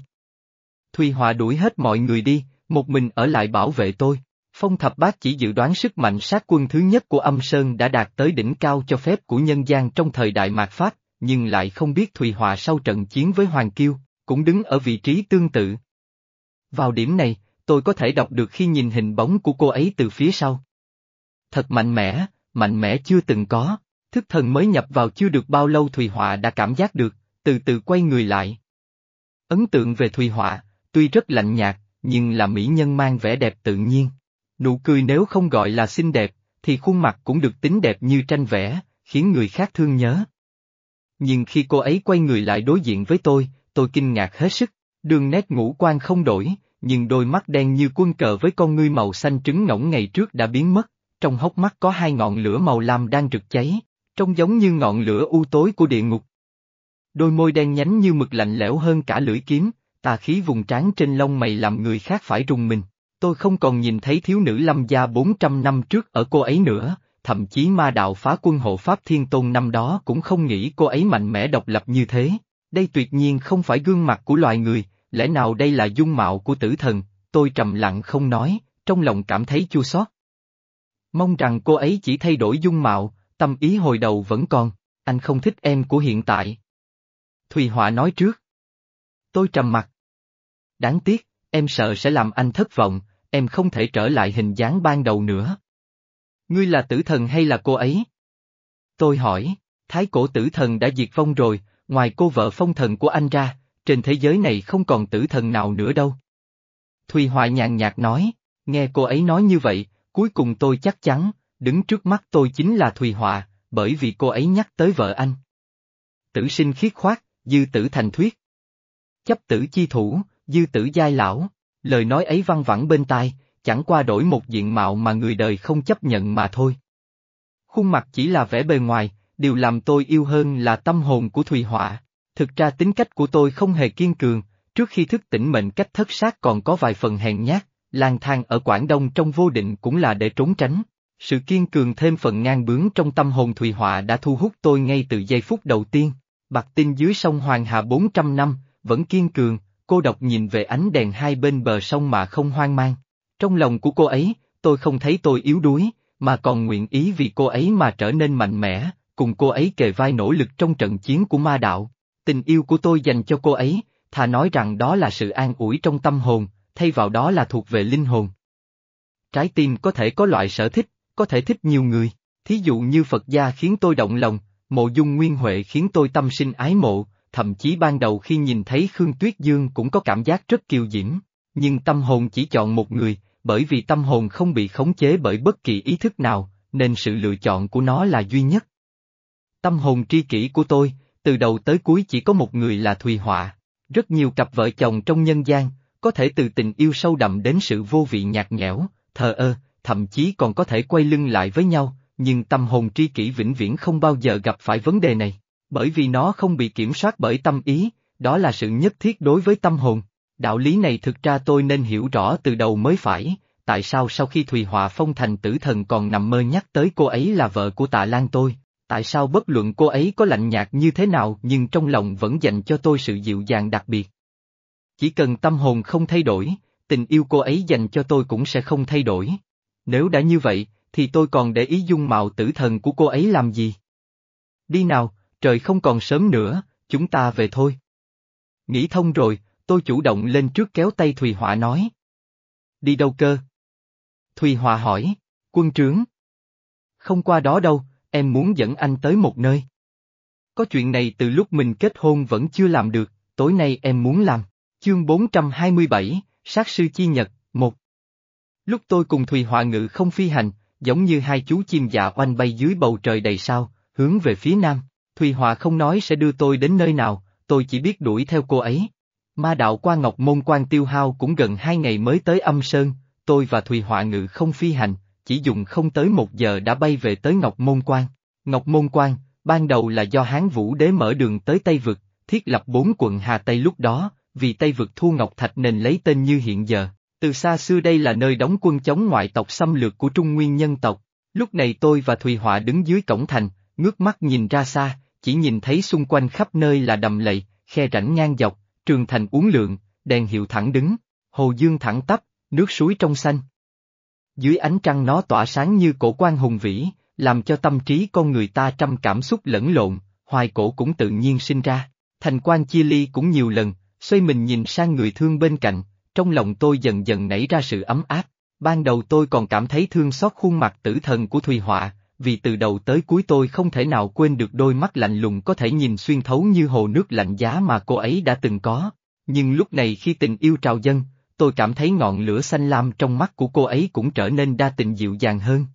Thùy Hòa đuổi hết mọi người đi, một mình ở lại bảo vệ tôi. Phong thập Bác chỉ dự đoán sức mạnh sát quân thứ nhất của âm Sơn đã đạt tới đỉnh cao cho phép của nhân gian trong thời đại mạt Pháp, nhưng lại không biết Thùy Hòa sau trận chiến với Hoàng Kiêu, cũng đứng ở vị trí tương tự. Vào điểm này, tôi có thể đọc được khi nhìn hình bóng của cô ấy từ phía sau. Thật mạnh mẽ, mạnh mẽ chưa từng có, thức thần mới nhập vào chưa được bao lâu Thùy Họa đã cảm giác được, từ từ quay người lại. Ấn tượng về Thùy Họa, tuy rất lạnh nhạt, nhưng là mỹ nhân mang vẻ đẹp tự nhiên. Nụ cười nếu không gọi là xinh đẹp, thì khuôn mặt cũng được tính đẹp như tranh vẽ, khiến người khác thương nhớ. Nhưng khi cô ấy quay người lại đối diện với tôi, tôi kinh ngạc hết sức, đường nét ngũ quan không đổi, nhưng đôi mắt đen như quân cờ với con ngươi màu xanh trứng ngỗng ngày trước đã biến mất, trong hốc mắt có hai ngọn lửa màu lam đang rực cháy, trông giống như ngọn lửa u tối của địa ngục. Đôi môi đen nhánh như mực lạnh lẽo hơn cả lưỡi kiếm, tà khí vùng trán trên lông mày làm người khác phải rùng mình. Tôi không còn nhìn thấy thiếu nữ lâm gia 400 năm trước ở cô ấy nữa, thậm chí ma đạo phá quân hộ Pháp Thiên Tôn năm đó cũng không nghĩ cô ấy mạnh mẽ độc lập như thế. Đây tuyệt nhiên không phải gương mặt của loài người, lẽ nào đây là dung mạo của tử thần, tôi trầm lặng không nói, trong lòng cảm thấy chua xót. Mong rằng cô ấy chỉ thay đổi dung mạo, tâm ý hồi đầu vẫn còn, anh không thích em của hiện tại. Thùy Họa nói trước. Tôi trầm mặt. Đáng tiếc, em sợ sẽ làm anh thất vọng, em không thể trở lại hình dáng ban đầu nữa. Ngươi là tử thần hay là cô ấy? Tôi hỏi, thái cổ tử thần đã diệt vong rồi, ngoài cô vợ phong thần của anh ra, trên thế giới này không còn tử thần nào nữa đâu. Thùy Họa nhàn nhạt nói, nghe cô ấy nói như vậy, cuối cùng tôi chắc chắn, đứng trước mắt tôi chính là Thùy Họa, bởi vì cô ấy nhắc tới vợ anh. Tử sinh khiết khoát, dư tử thành thuyết. Chấp tử chi thủ, dư tử giai lão, lời nói ấy văng vẳng bên tai, chẳng qua đổi một diện mạo mà người đời không chấp nhận mà thôi. Khuôn mặt chỉ là vẻ bề ngoài, điều làm tôi yêu hơn là tâm hồn của Thùy Họa. Thực ra tính cách của tôi không hề kiên cường, trước khi thức tỉnh mệnh cách thất sát còn có vài phần hèn nhát, lang thang ở Quảng Đông trong vô định cũng là để trốn tránh. Sự kiên cường thêm phần ngang bướng trong tâm hồn Thùy Họa đã thu hút tôi ngay từ giây phút đầu tiên. Bạc tinh dưới sông Hoàng Hà 400 năm, vẫn kiên cường, cô độc nhìn về ánh đèn hai bên bờ sông mà không hoang mang. Trong lòng của cô ấy, tôi không thấy tôi yếu đuối, mà còn nguyện ý vì cô ấy mà trở nên mạnh mẽ, cùng cô ấy kề vai nỗ lực trong trận chiến của ma đạo. Tình yêu của tôi dành cho cô ấy, thà nói rằng đó là sự an ủi trong tâm hồn, thay vào đó là thuộc về linh hồn. Trái tim có thể có loại sở thích, có thể thích nhiều người, thí dụ như Phật gia khiến tôi động lòng, mộ dung nguyên huệ khiến tôi tâm sinh ái mộ, thậm chí ban đầu khi nhìn thấy Khương Tuyết Dương cũng có cảm giác rất kiêu diễm, nhưng tâm hồn chỉ chọn một người, bởi vì tâm hồn không bị khống chế bởi bất kỳ ý thức nào, nên sự lựa chọn của nó là duy nhất. Tâm hồn tri kỷ của tôi, từ đầu tới cuối chỉ có một người là Thùy Họa. Rất nhiều cặp vợ chồng trong nhân gian, có thể từ tình yêu sâu đậm đến sự vô vị nhạt nhẽo, thờ ơ, thậm chí còn có thể quay lưng lại với nhau, nhưng tâm hồn tri kỷ vĩnh viễn không bao giờ gặp phải vấn đề này, bởi vì nó không bị kiểm soát bởi tâm ý, đó là sự nhất thiết đối với tâm hồn. Đạo lý này thực ra tôi nên hiểu rõ từ đầu mới phải, tại sao sau khi Thùy Họa phong thành tử thần còn nằm mơ nhắc tới cô ấy là vợ của tạ Lan tôi, tại sao bất luận cô ấy có lạnh nhạt như thế nào nhưng trong lòng vẫn dành cho tôi sự dịu dàng đặc biệt. Chỉ cần tâm hồn không thay đổi, tình yêu cô ấy dành cho tôi cũng sẽ không thay đổi. Nếu đã như vậy, thì tôi còn để ý dung mạo tử thần của cô ấy làm gì? Đi nào, trời không còn sớm nữa, chúng ta về thôi. Nghĩ thông rồi, tôi chủ động lên trước kéo tay Thùy Họa nói. Đi đâu cơ? Thùy Họa hỏi, quân trướng. Không qua đó đâu, em muốn dẫn anh tới một nơi. Có chuyện này từ lúc mình kết hôn vẫn chưa làm được, tối nay em muốn làm. Chương 427, Sát sư chi nhật, 1. Lúc tôi cùng Thùy Họa ngự không phi hành, giống như hai chú chim dạ oanh bay dưới bầu trời đầy sao, hướng về phía nam. Thùy Họa không nói sẽ đưa tôi đến nơi nào, tôi chỉ biết đuổi theo cô ấy. Ma đạo qua Ngọc Môn quan tiêu hao cũng gần hai ngày mới tới âm sơn, tôi và Thùy Họa ngự không phi hành, chỉ dùng không tới một giờ đã bay về tới Ngọc Môn quan. Ngọc Môn quan, ban đầu là do Hán Vũ Đế mở đường tới Tây Vực, thiết lập bốn quận Hà Tây lúc đó, vì Tây Vực thu Ngọc Thạch nên lấy tên như hiện giờ. Từ xa xưa đây là nơi đóng quân chống ngoại tộc xâm lược của Trung Nguyên nhân tộc. Lúc này tôi và Thùy Họa đứng dưới cổng thành, ngước mắt nhìn ra xa, chỉ nhìn thấy xung quanh khắp nơi là đầm lầy, khe rãnh ngang dọc, trường thành uốn lượn, đèn hiệu thẳng đứng, hồ dương thẳng tắp, nước suối trong xanh. Dưới ánh trăng nó tỏa sáng như cổ quan hùng vĩ, làm cho tâm trí con người ta trăm cảm xúc lẫn lộn, hoài cổ cũng tự nhiên sinh ra. Thành quan chia ly cũng nhiều lần, xoay mình nhìn sang người thương bên cạnh, trong lòng tôi dần dần nảy ra sự ấm áp. Ban đầu tôi còn cảm thấy thương xót khuôn mặt tử thần của Thùy Họa, vì từ đầu tới cuối tôi không thể nào quên được đôi mắt lạnh lùng có thể nhìn xuyên thấu như hồ nước lạnh giá mà cô ấy đã từng có. Nhưng lúc này khi tình yêu trào dâng, tôi cảm thấy ngọn lửa xanh lam trong mắt của cô ấy cũng trở nên đa tình dịu dàng hơn.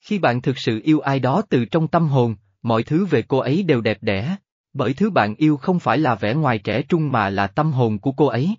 Khi bạn thực sự yêu ai đó từ trong tâm hồn, mọi thứ về cô ấy đều đẹp đẽ, bởi thứ bạn yêu không phải là vẻ ngoài trẻ trung mà là tâm hồn của cô ấy.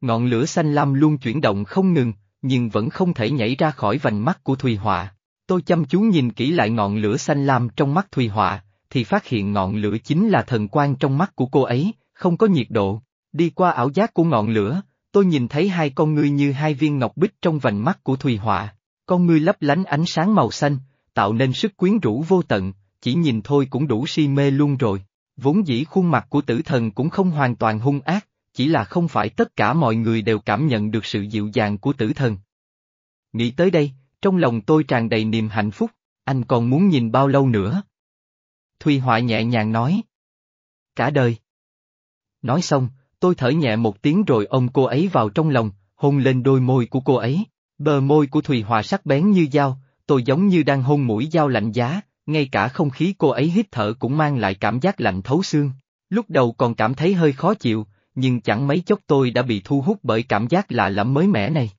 Ngọn lửa xanh lam luôn chuyển động không ngừng, nhưng vẫn không thể nhảy ra khỏi vành mắt của Thùy Họa. Tôi chăm chú nhìn kỹ lại ngọn lửa xanh lam trong mắt Thùy Họa, thì phát hiện ngọn lửa chính là thần quang trong mắt của cô ấy, không có nhiệt độ. Đi qua ảo giác của ngọn lửa, tôi nhìn thấy hai con ngươi như hai viên ngọc bích trong vành mắt của Thùy Họa. Con ngươi lấp lánh ánh sáng màu xanh, tạo nên sức quyến rũ vô tận, chỉ nhìn thôi cũng đủ si mê luôn rồi. Vốn dĩ khuôn mặt của tử thần cũng không hoàn toàn hung ác, chỉ là không phải tất cả mọi người đều cảm nhận được sự dịu dàng của tử thần. Nghĩ tới đây, trong lòng tôi tràn đầy niềm hạnh phúc, anh còn muốn nhìn bao lâu nữa? Thùy Họa nhẹ nhàng nói. Cả đời. Nói xong, tôi thở nhẹ một tiếng rồi ôm cô ấy vào trong lòng, hôn lên đôi môi của cô ấy. Bờ môi của Thùy Hòa sắc bén như dao, tôi giống như đang hôn mũi dao lạnh giá, ngay cả không khí cô ấy hít thở cũng mang lại cảm giác lạnh thấu xương. Lúc đầu còn cảm thấy hơi khó chịu, nhưng chẳng mấy chốc tôi đã bị thu hút bởi cảm giác lạ lẫm mới mẻ này.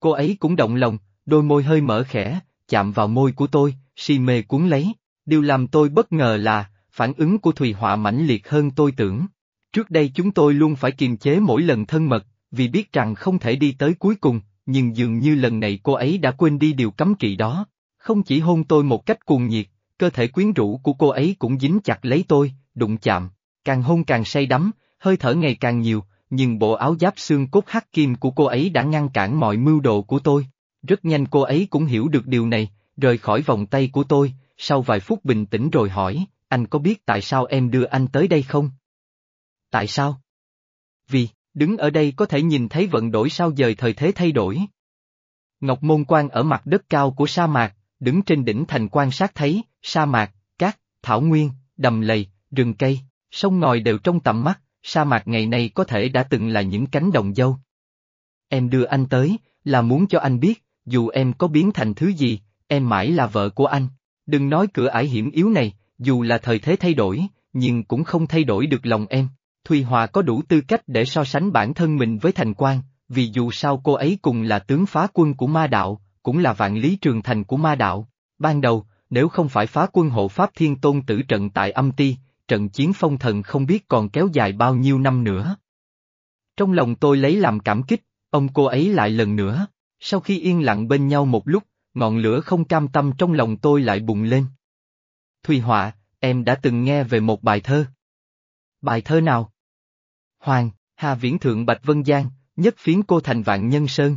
Cô ấy cũng động lòng, đôi môi hơi mở khẽ, chạm vào môi của tôi, si mê cuốn lấy. Điều làm tôi bất ngờ là, phản ứng của Thùy Họa mãnh liệt hơn tôi tưởng. Trước đây chúng tôi luôn phải kiềm chế mỗi lần thân mật, vì biết rằng không thể đi tới cuối cùng, nhưng dường như lần này cô ấy đã quên đi điều cấm kỵ đó. Không chỉ hôn tôi một cách cuồng nhiệt, cơ thể quyến rũ của cô ấy cũng dính chặt lấy tôi, đụng chạm. Càng hôn càng say đắm, hơi thở ngày càng nhiều, nhưng bộ áo giáp xương cốt hắc kim của cô ấy đã ngăn cản mọi mưu đồ của tôi. Rất nhanh cô ấy cũng hiểu được điều này, rời khỏi vòng tay của tôi, sau vài phút bình tĩnh rồi hỏi, anh có biết tại sao em đưa anh tới đây không? Tại sao? Vì, đứng ở đây có thể nhìn thấy vận đổi sao dời thời thế thay đổi. Ngọc Môn Quan ở mặt đất cao của sa mạc, đứng trên đỉnh thành quan sát thấy, sa mạc, cát, thảo nguyên, đầm lầy, rừng cây, sông ngòi đều trong tầm mắt, sa mạc ngày nay có thể đã từng là những cánh đồng dâu. Em đưa anh tới, là muốn cho anh biết, dù em có biến thành thứ gì, em mãi là vợ của anh. Đừng nói cửa ải hiểm yếu này, dù là thời thế thay đổi, nhưng cũng không thay đổi được lòng em. Thùy Hòa có đủ tư cách để so sánh bản thân mình với thành quan, vì dù sao cô ấy cùng là tướng phá quân của ma đạo, cũng là vạn lý trường thành của ma đạo. Ban đầu, nếu không phải phá quân hộ Pháp Thiên Tôn tử trận tại âm ti, trận chiến phong thần không biết còn kéo dài bao nhiêu năm nữa. Trong lòng tôi lấy làm cảm kích, ông cô ấy lại lần nữa, sau khi yên lặng bên nhau một lúc, ngọn lửa không cam tâm trong lòng tôi lại bùng lên. Thùy Họa, em đã từng nghe về một bài thơ. Bài thơ nào? Hoàng, Hà Viễn Thượng Bạch Vân Giang, nhất phiến cô thành vạn nhân sơn.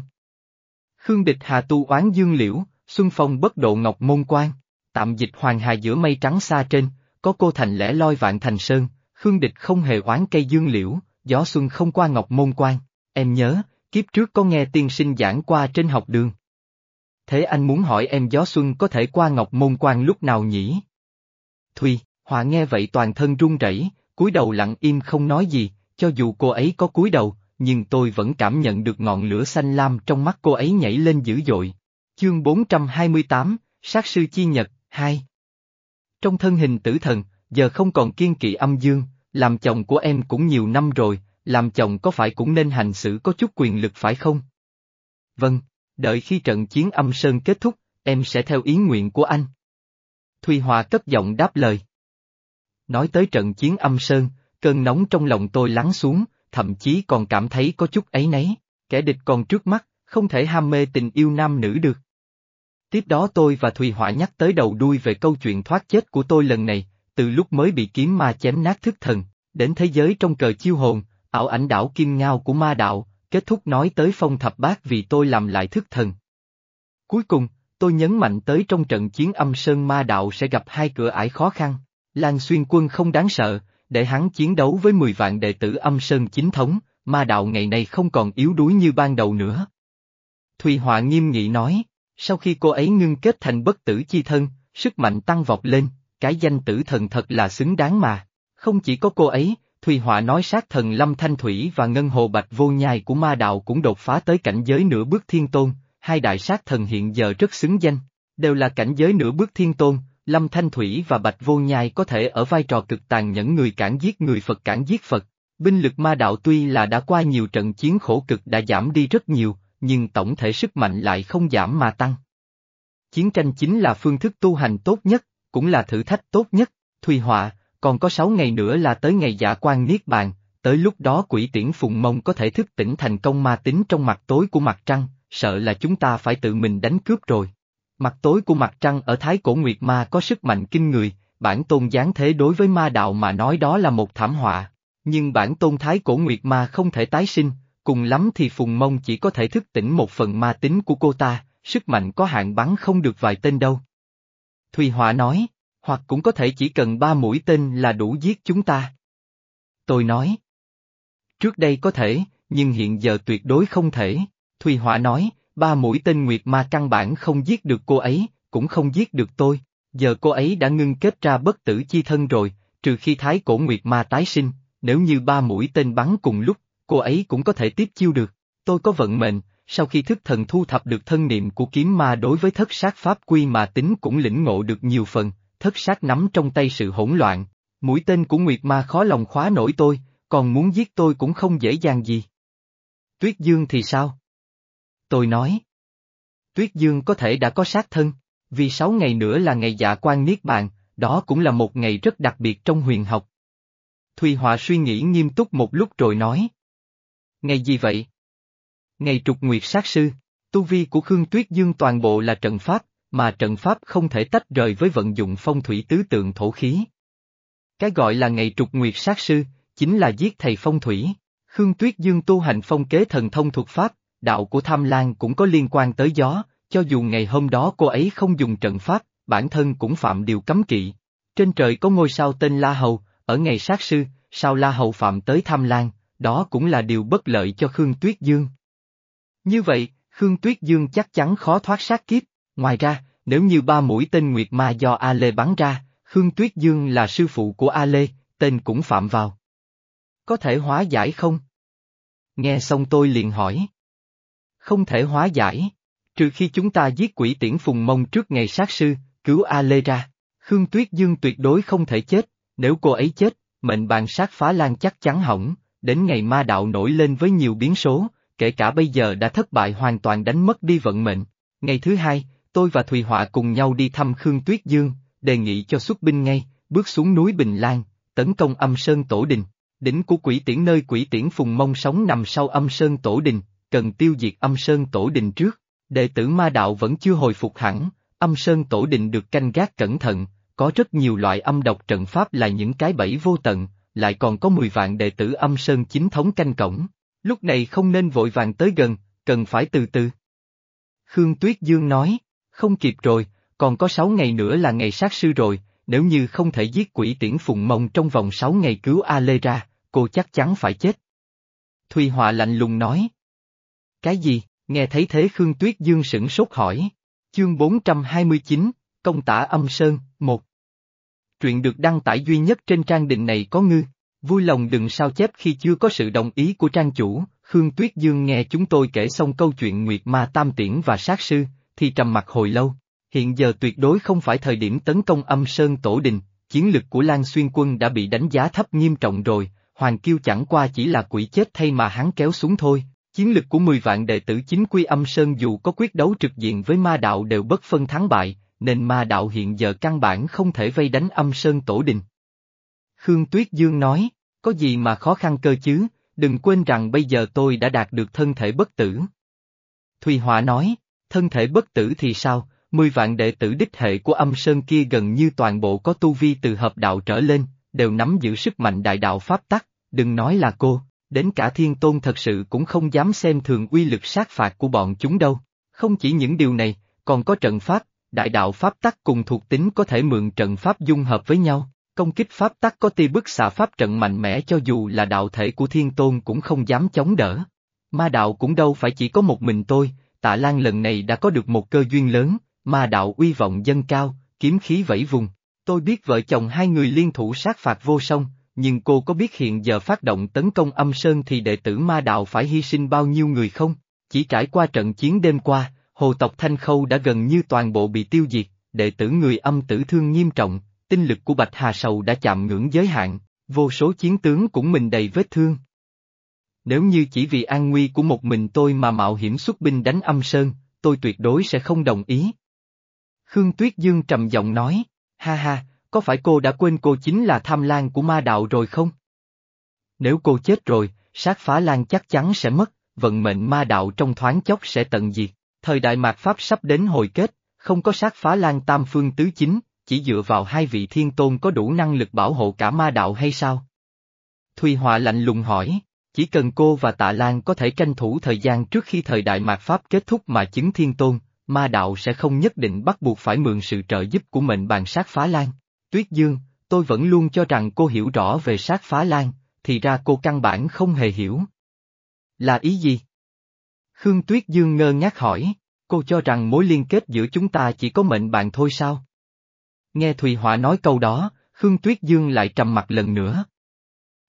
Khương địch Hà tu oán dương liễu, xuân phong bất độ ngọc môn quan, tạm dịch hoàng hà giữa mây trắng xa trên, có cô thành lẻ loi vạn thành sơn, Khương địch không hề oán cây dương liễu, gió xuân không qua ngọc môn quan, em nhớ, kiếp trước có nghe tiên sinh giảng qua trên học đường. Thế anh muốn hỏi em gió xuân có thể qua ngọc môn quan lúc nào nhỉ? Thùy, họa nghe vậy toàn thân run rẩy, cúi đầu lặng im không nói gì, cho dù cô ấy có cúi đầu, nhưng tôi vẫn cảm nhận được ngọn lửa xanh lam trong mắt cô ấy nhảy lên dữ dội. Chương 428, Sát sư chi nhật, 2 Trong thân hình tử thần, giờ không còn kiên kỵ âm dương, làm chồng của em cũng nhiều năm rồi, làm chồng có phải cũng nên hành xử có chút quyền lực phải không? Vâng, đợi khi trận chiến âm sơn kết thúc, em sẽ theo ý nguyện của anh. Thùy Hòa cất giọng đáp lời. Nói tới trận chiến âm sơn, cơn nóng trong lòng tôi lắng xuống, thậm chí còn cảm thấy có chút ấy nấy, kẻ địch còn trước mắt, không thể ham mê tình yêu nam nữ được. Tiếp đó tôi và Thùy Họa nhắc tới đầu đuôi về câu chuyện thoát chết của tôi lần này, từ lúc mới bị kiếm ma chém nát thức thần, đến thế giới trong cờ chiêu hồn, ảo ảnh đảo kim ngao của ma đạo, kết thúc nói tới phong thập bát vì tôi làm lại thức thần. Cuối cùng, tôi nhấn mạnh tới trong trận chiến âm sơn ma đạo sẽ gặp hai cửa ải khó khăn, Lan Xuyên quân không đáng sợ, để hắn chiến đấu với 10 vạn đệ tử âm sơn chính thống, ma đạo ngày nay không còn yếu đuối như ban đầu nữa. Thùy Họa nghiêm nghị nói, sau khi cô ấy ngưng kết thành bất tử chi thân, sức mạnh tăng vọt lên, cái danh tử thần thật là xứng đáng mà. Không chỉ có cô ấy, Thùy Họa nói sát thần Lâm Thanh Thủy và Ngân Hồ Bạch vô nhai của ma đạo cũng đột phá tới cảnh giới nửa bước thiên tôn, hai đại sát thần hiện giờ rất xứng danh, đều là cảnh giới nửa bước thiên tôn, Lâm Thanh Thủy và Bạch Vô Nhai có thể ở vai trò cực tàn nhẫn người cản giết người Phật cản giết Phật. Binh lực ma đạo tuy là đã qua nhiều trận chiến khổ cực đã giảm đi rất nhiều, nhưng tổng thể sức mạnh lại không giảm mà tăng. Chiến tranh chính là phương thức tu hành tốt nhất, cũng là thử thách tốt nhất, Thùy Họa, còn có sáu ngày nữa là tới ngày giả quan Niết Bàn, tới lúc đó quỷ tiễn phùng mông có thể thức tỉnh thành công ma tính trong mặt tối của mặt trăng, sợ là chúng ta phải tự mình đánh cướp rồi. Mặt tối của mặt trăng ở Thái Cổ Nguyệt Ma có sức mạnh kinh người, bản tôn giáng thế đối với ma đạo mà nói đó là một thảm họa. Nhưng bản tôn Thái Cổ Nguyệt Ma không thể tái sinh, cùng lắm thì Phùng Mông chỉ có thể thức tỉnh một phần ma tính của cô ta, sức mạnh có hạn bắn không được vài tên đâu. Thùy Họa nói, hoặc cũng có thể chỉ cần ba mũi tên là đủ giết chúng ta. Tôi nói. Trước đây có thể, nhưng hiện giờ tuyệt đối không thể. Thùy Họa nói, ba mũi tên Nguyệt Ma căn bản không giết được cô ấy, cũng không giết được tôi, giờ cô ấy đã ngưng kết ra bất tử chi thân rồi, trừ khi thái cổ Nguyệt Ma tái sinh, nếu như ba mũi tên bắn cùng lúc, cô ấy cũng có thể tiếp chiêu được. Tôi có vận mệnh, sau khi thức thần thu thập được thân niệm của kiếm ma đối với thất sát pháp quy mà tính cũng lĩnh ngộ được nhiều phần, thất sát nắm trong tay sự hỗn loạn. Mũi tên của Nguyệt Ma khó lòng khóa nổi tôi, còn muốn giết tôi cũng không dễ dàng gì. Tuyết Dương thì sao? Tôi nói. Tuyết Dương có thể đã có sát thân, vì sáu ngày nữa là ngày dạ quan Niết Bàn, đó cũng là một ngày rất đặc biệt trong huyền học. Thùy Họa suy nghĩ nghiêm túc một lúc rồi nói. Ngày gì vậy? Ngày trục nguyệt sát sư, tu vi của Khương Tuyết Dương toàn bộ là trận pháp, mà trận pháp không thể tách rời với vận dụng phong thủy tứ tượng thổ khí. Cái gọi là ngày trục nguyệt sát sư, chính là giết thầy phong thủy. Khương Tuyết Dương tu hành phong kế thần thông thuật pháp, đạo của Tham Lan cũng có liên quan tới gió, cho dù ngày hôm đó cô ấy không dùng trận pháp, bản thân cũng phạm điều cấm kỵ. Trên trời có ngôi sao tên La Hầu, ở ngày sát sư, sao La Hầu phạm tới Tham Lan, đó cũng là điều bất lợi cho Khương Tuyết Dương. Như vậy, Khương Tuyết Dương chắc chắn khó thoát sát kiếp, ngoài ra, nếu như ba mũi tên Nguyệt Ma do A Lê bắn ra, Khương Tuyết Dương là sư phụ của A Lê, tên cũng phạm vào. Có thể hóa giải không? Nghe xong tôi liền hỏi không thể hóa giải. Trừ khi chúng ta giết quỷ tiễn phùng mông trước ngày sát sư, cứu A Lê ra. Khương Tuyết Dương tuyệt đối không thể chết, nếu cô ấy chết, mệnh bàn sát phá lan chắc chắn hỏng, đến ngày ma đạo nổi lên với nhiều biến số, kể cả bây giờ đã thất bại hoàn toàn đánh mất đi vận mệnh. Ngày thứ hai, tôi và Thùy Họa cùng nhau đi thăm Khương Tuyết Dương, đề nghị cho xuất binh ngay, bước xuống núi Bình Lan, tấn công âm sơn tổ đình. Đỉnh của quỷ tiễn nơi quỷ tiễn phùng mông sống nằm sau âm sơn tổ đình, cần tiêu diệt âm sơn tổ đình trước. Đệ tử ma đạo vẫn chưa hồi phục hẳn, âm sơn tổ đình được canh gác cẩn thận, có rất nhiều loại âm độc trận pháp là những cái bẫy vô tận, lại còn có 10 vạn đệ tử âm sơn chính thống canh cổng. Lúc này không nên vội vàng tới gần, cần phải từ từ. Khương Tuyết Dương nói, không kịp rồi, còn có 6 ngày nữa là ngày sát sư rồi, nếu như không thể giết quỷ tiễn phụng mông trong vòng 6 ngày cứu A Lê ra, cô chắc chắn phải chết. Thùy Họa lạnh lùng nói. Cái gì, nghe thấy thế Khương Tuyết Dương sửng sốt hỏi. Chương 429, Công tả âm Sơn, 1 Truyện được đăng tải duy nhất trên trang định này có ngư. Vui lòng đừng sao chép khi chưa có sự đồng ý của trang chủ, Khương Tuyết Dương nghe chúng tôi kể xong câu chuyện Nguyệt Ma Tam Tiễn và sát sư, thì trầm mặt hồi lâu. Hiện giờ tuyệt đối không phải thời điểm tấn công âm Sơn Tổ Đình, chiến lực của Lan Xuyên Quân đã bị đánh giá thấp nghiêm trọng rồi, Hoàng Kiêu chẳng qua chỉ là quỷ chết thay mà hắn kéo xuống thôi. Chiến lực của 10 vạn đệ tử chính quy âm Sơn dù có quyết đấu trực diện với ma đạo đều bất phân thắng bại, nên ma đạo hiện giờ căn bản không thể vây đánh âm Sơn Tổ Đình. Khương Tuyết Dương nói, có gì mà khó khăn cơ chứ, đừng quên rằng bây giờ tôi đã đạt được thân thể bất tử. Thùy Họa nói, thân thể bất tử thì sao, mười vạn đệ tử đích hệ của âm sơn kia gần như toàn bộ có tu vi từ hợp đạo trở lên, đều nắm giữ sức mạnh đại đạo pháp tắc, đừng nói là cô, đến cả thiên tôn thật sự cũng không dám xem thường uy lực sát phạt của bọn chúng đâu. Không chỉ những điều này, còn có trận pháp, đại đạo pháp tắc cùng thuộc tính có thể mượn trận pháp dung hợp với nhau, công kích pháp tắc có tia bức xạ pháp trận mạnh mẽ cho dù là đạo thể của thiên tôn cũng không dám chống đỡ. Ma đạo cũng đâu phải chỉ có một mình tôi, tạ lan lần này đã có được một cơ duyên lớn, ma đạo uy vọng dân cao, kiếm khí vẫy vùng. Tôi biết vợ chồng hai người liên thủ sát phạt vô song, nhưng cô có biết hiện giờ phát động tấn công âm sơn thì đệ tử ma đạo phải hy sinh bao nhiêu người không? Chỉ trải qua trận chiến đêm qua, hồ tộc Thanh Khâu đã gần như toàn bộ bị tiêu diệt, đệ tử người âm tử thương nghiêm trọng, tinh lực của Bạch Hà Sầu đã chạm ngưỡng giới hạn, vô số chiến tướng cũng mình đầy vết thương. Nếu như chỉ vì an nguy của một mình tôi mà mạo hiểm xuất binh đánh âm sơn, tôi tuyệt đối sẽ không đồng ý. Khương Tuyết Dương trầm giọng nói, ha ha, có phải cô đã quên cô chính là tham lan của ma đạo rồi không? Nếu cô chết rồi, sát phá lan chắc chắn sẽ mất, vận mệnh ma đạo trong thoáng chốc sẽ tận diệt. Thời đại mạt Pháp sắp đến hồi kết, không có sát phá lan tam phương tứ chính, chỉ dựa vào hai vị thiên tôn có đủ năng lực bảo hộ cả ma đạo hay sao? Thùy Họa lạnh lùng hỏi, chỉ cần cô và Tạ Lan có thể tranh thủ thời gian trước khi thời đại mạt Pháp kết thúc mà chứng thiên tôn, ma đạo sẽ không nhất định bắt buộc phải mượn sự trợ giúp của mệnh bàn sát phá lan. Tuyết Dương, tôi vẫn luôn cho rằng cô hiểu rõ về sát phá lan, thì ra cô căn bản không hề hiểu. Là ý gì? Khương Tuyết Dương ngơ ngác hỏi, cô cho rằng mối liên kết giữa chúng ta chỉ có mệnh bạn thôi sao? Nghe Thùy Họa nói câu đó, Khương Tuyết Dương lại trầm mặt lần nữa.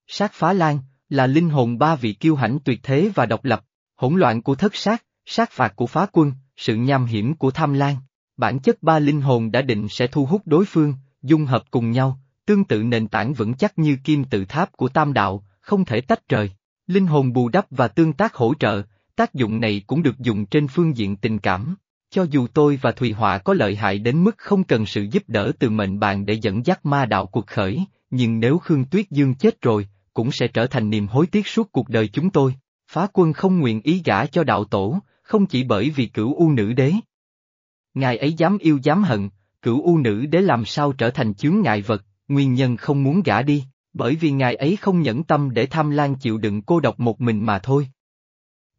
Sát phá lan, là linh hồn ba vị kiêu hãnh tuyệt thế và độc lập, hỗn loạn của thất sát, sát phạt của phá quân, sự nham hiểm của tham lan. Bản chất ba linh hồn đã định sẽ thu hút đối phương, dung hợp cùng nhau, tương tự nền tảng vững chắc như kim tự tháp của tam đạo, không thể tách rời. Linh hồn bù đắp và tương tác hỗ trợ, tác dụng này cũng được dùng trên phương diện tình cảm. Cho dù tôi và Thùy Họa có lợi hại đến mức không cần sự giúp đỡ từ mệnh bàn để dẫn dắt ma đạo cuộc khởi, nhưng nếu Khương Tuyết Dương chết rồi, cũng sẽ trở thành niềm hối tiếc suốt cuộc đời chúng tôi. Phá quân không nguyện ý gả cho đạo tổ, không chỉ bởi vì cửu u nữ đế. Ngài ấy dám yêu dám hận, cửu u nữ đế làm sao trở thành chướng ngại vật, nguyên nhân không muốn gả đi, bởi vì ngài ấy không nhẫn tâm để tham lan chịu đựng cô độc một mình mà thôi.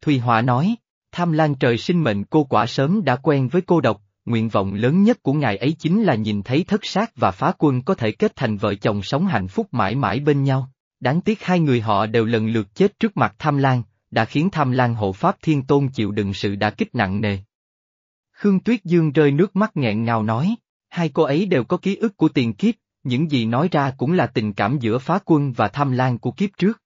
Thùy Họa nói, tham lan trời sinh mệnh cô quả sớm đã quen với cô độc, nguyện vọng lớn nhất của ngài ấy chính là nhìn thấy thất sát và phá quân có thể kết thành vợ chồng sống hạnh phúc mãi mãi bên nhau. Đáng tiếc hai người họ đều lần lượt chết trước mặt tham lan, đã khiến tham lan hộ pháp thiên tôn chịu đựng sự đả kích nặng nề. Khương Tuyết Dương rơi nước mắt nghẹn ngào nói, hai cô ấy đều có ký ức của tiền kiếp, những gì nói ra cũng là tình cảm giữa phá quân và tham lan của kiếp trước.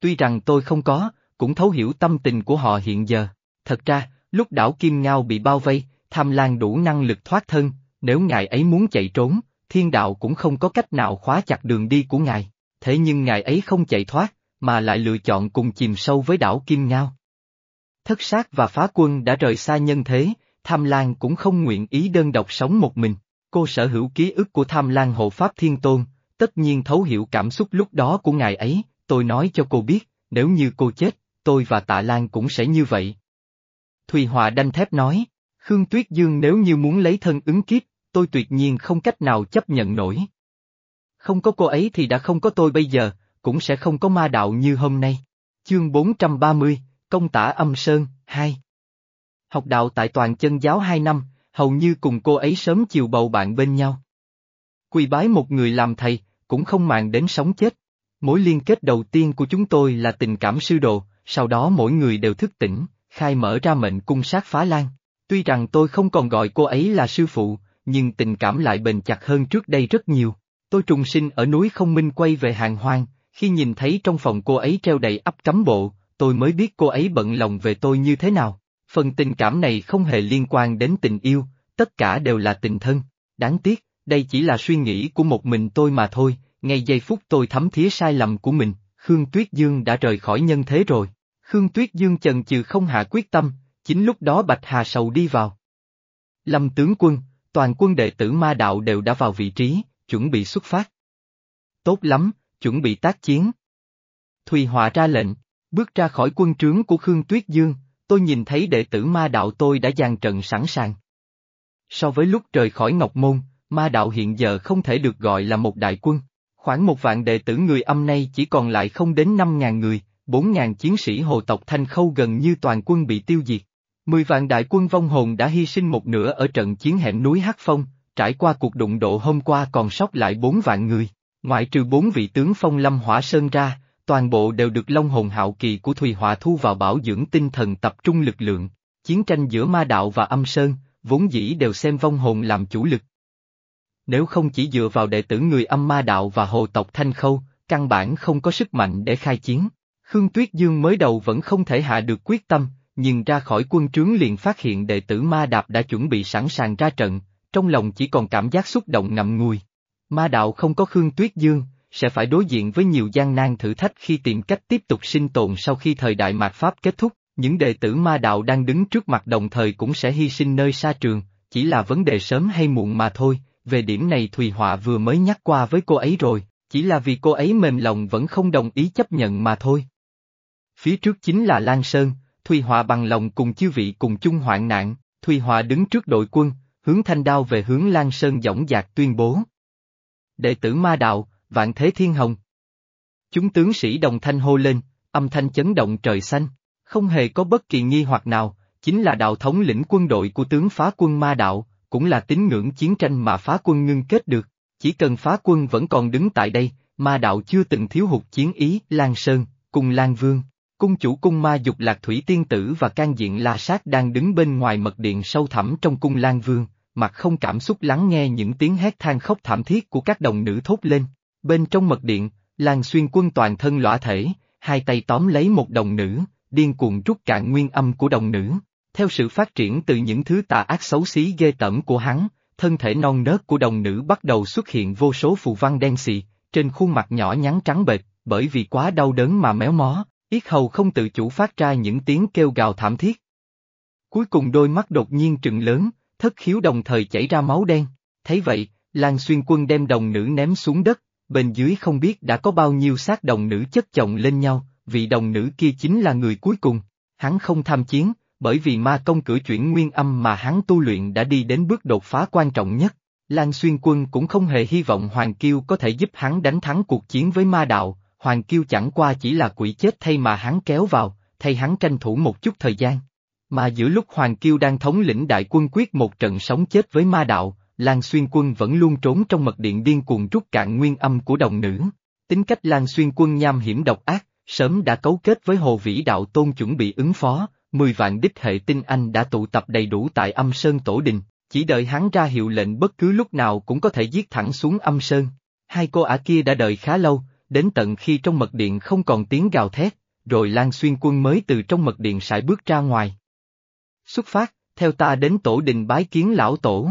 Tuy rằng tôi không có, cũng thấu hiểu tâm tình của họ hiện giờ. Thật ra, lúc đảo Kim Ngao bị bao vây, tham lan đủ năng lực thoát thân, nếu ngài ấy muốn chạy trốn, thiên đạo cũng không có cách nào khóa chặt đường đi của ngài. Thế nhưng ngài ấy không chạy thoát, mà lại lựa chọn cùng chìm sâu với đảo Kim Ngao. Thất sát và phá quân đã rời xa nhân thế, Tham Lan cũng không nguyện ý đơn độc sống một mình. Cô sở hữu ký ức của Tham Lan hộ Pháp Thiên Tôn, tất nhiên thấu hiểu cảm xúc lúc đó của ngài ấy, tôi nói cho cô biết, nếu như cô chết, tôi và Tạ Lan cũng sẽ như vậy. Thùy Hòa đanh thép nói, Khương Tuyết Dương nếu như muốn lấy thân ứng kiếp, tôi tuyệt nhiên không cách nào chấp nhận nổi. Không có cô ấy thì đã không có tôi bây giờ, cũng sẽ không có ma đạo như hôm nay. Chương 430, Công tả âm Sơn, 2 Học đạo tại toàn chân giáo 2 năm, hầu như cùng cô ấy sớm chiều bầu bạn bên nhau. Quỳ bái một người làm thầy, cũng không màng đến sống chết. Mối liên kết đầu tiên của chúng tôi là tình cảm sư đồ, sau đó mỗi người đều thức tỉnh, khai mở ra mệnh cung sát phá lan. Tuy rằng tôi không còn gọi cô ấy là sư phụ, nhưng tình cảm lại bền chặt hơn trước đây rất nhiều. Tôi trùng sinh ở núi không minh quay về hàng hoang, khi nhìn thấy trong phòng cô ấy treo đầy ắp cấm bộ, tôi mới biết cô ấy bận lòng về tôi như thế nào. Phần tình cảm này không hề liên quan đến tình yêu, tất cả đều là tình thân. Đáng tiếc, đây chỉ là suy nghĩ của một mình tôi mà thôi, ngay giây phút tôi thấm thía sai lầm của mình, Khương Tuyết Dương đã rời khỏi nhân thế rồi. Khương Tuyết Dương chần chừ không hạ quyết tâm, chính lúc đó Bạch Hà Sầu đi vào. Lâm tướng quân, toàn quân đệ tử ma đạo đều đã vào vị trí, chuẩn bị xuất phát. Tốt lắm, chuẩn bị tác chiến. Thùy Họa ra lệnh, bước ra khỏi quân trướng của Khương Tuyết Dương, tôi nhìn thấy đệ tử ma đạo tôi đã dàn trận sẵn sàng. So với lúc rời khỏi Ngọc Môn, ma đạo hiện giờ không thể được gọi là một đại quân. Khoảng một vạn đệ tử người âm nay chỉ còn lại không đến năm ngàn người, bốn ngàn chiến sĩ hồ tộc Thanh Khâu gần như toàn quân bị tiêu diệt. Mười vạn đại quân vong hồn đã hy sinh một nửa ở trận chiến hẻm núi Hắc Phong, trải qua cuộc đụng độ hôm qua còn sót lại bốn vạn người. Ngoại trừ bốn vị tướng phong lâm hỏa sơn ra, toàn bộ đều được Long hồn hạo kỳ của Thùy Họa thu vào bảo dưỡng tinh thần tập trung lực lượng. Chiến tranh giữa ma đạo và âm sơn, vốn dĩ đều xem vong hồn làm chủ lực. Nếu không chỉ dựa vào đệ tử người âm ma đạo và hồ tộc Thanh Khâu, căn bản không có sức mạnh để khai chiến. Khương Tuyết Dương mới đầu vẫn không thể hạ được quyết tâm, nhưng ra khỏi quân trướng liền phát hiện đệ tử ma đạp đã chuẩn bị sẵn sàng ra trận, trong lòng chỉ còn cảm giác xúc động ngậm ngùi. Ma đạo không có Khương Tuyết Dương, sẽ phải đối diện với nhiều gian nan thử thách khi tìm cách tiếp tục sinh tồn sau khi thời đại mạt Pháp kết thúc. Những đệ tử ma đạo đang đứng trước mặt đồng thời cũng sẽ hy sinh nơi xa trường, chỉ là vấn đề sớm hay muộn mà thôi, về điểm này Thùy Họa vừa mới nhắc qua với cô ấy rồi, chỉ là vì cô ấy mềm lòng vẫn không đồng ý chấp nhận mà thôi. Phía trước chính là Lan Sơn, Thùy Họa bằng lòng cùng chư vị cùng chung hoạn nạn, Thùy Họa đứng trước đội quân, hướng thanh đao về hướng Lan Sơn dõng dạc tuyên bố. Đệ tử ma đạo, vạn thế thiên hồng. Chúng tướng sĩ đồng thanh hô lên, âm thanh chấn động trời xanh, không hề có bất kỳ nghi hoặc nào, chính là đạo thống lĩnh quân đội của tướng phá quân ma đạo, cũng là tín ngưỡng chiến tranh mà phá quân ngưng kết được, chỉ cần phá quân vẫn còn đứng tại đây, ma đạo chưa từng thiếu hụt chiến ý, Lan Sơn, cùng Lan Vương. Cung chủ cung ma dục lạc thủy tiên tử và can diện la sát đang đứng bên ngoài mật điện sâu thẳm trong cung Lan Vương, mặt không cảm xúc lắng nghe những tiếng hét than khóc thảm thiết của các đồng nữ thốt lên. Bên trong mật điện, Lan Xuyên quân toàn thân lõa thể, hai tay tóm lấy một đồng nữ, điên cuồng rút cạn nguyên âm của đồng nữ. Theo sự phát triển từ những thứ tà ác xấu xí ghê tởm của hắn, thân thể non nớt của đồng nữ bắt đầu xuất hiện vô số phù văn đen xì, trên khuôn mặt nhỏ nhắn trắng bệch, bởi vì quá đau đớn mà méo mó, yết hầu không tự chủ phát ra những tiếng kêu gào thảm thiết. Cuối cùng đôi mắt đột nhiên trừng lớn, thất khiếu đồng thời chảy ra máu đen, thấy vậy, Lan Xuyên quân đem đồng nữ ném xuống đất, bên dưới không biết đã có bao nhiêu xác đồng nữ chất chồng lên nhau, vị đồng nữ kia chính là người cuối cùng, hắn không tham chiến, bởi vì ma công cử chuyển nguyên âm mà hắn tu luyện đã đi đến bước đột phá quan trọng nhất. Lan Xuyên Quân cũng không hề hy vọng Hoàng Kiêu có thể giúp hắn đánh thắng cuộc chiến với ma đạo, Hoàng Kiêu chẳng qua chỉ là quỷ chết thay mà hắn kéo vào, thay hắn tranh thủ một chút thời gian. Mà giữa lúc Hoàng Kiêu đang thống lĩnh đại quân quyết một trận sống chết với ma đạo, Lan Xuyên Quân vẫn luôn trốn trong mật điện điên cuồng rút cạn nguyên âm của đồng nữ. Tính cách Lan Xuyên Quân nham hiểm độc ác, sớm đã cấu kết với Hồ Vĩ Đạo Tôn chuẩn bị ứng phó, mười vạn đích hệ tinh anh đã tụ tập đầy đủ tại âm Sơn Tổ Đình, chỉ đợi hắn ra hiệu lệnh bất cứ lúc nào cũng có thể giết thẳng xuống âm Sơn. Hai cô ả kia đã đợi khá lâu, đến tận khi trong mật điện không còn tiếng gào thét, rồi Lan Xuyên Quân mới từ trong mật điện sải bước ra ngoài. Xuất phát, theo ta đến tổ đình bái kiến lão tổ.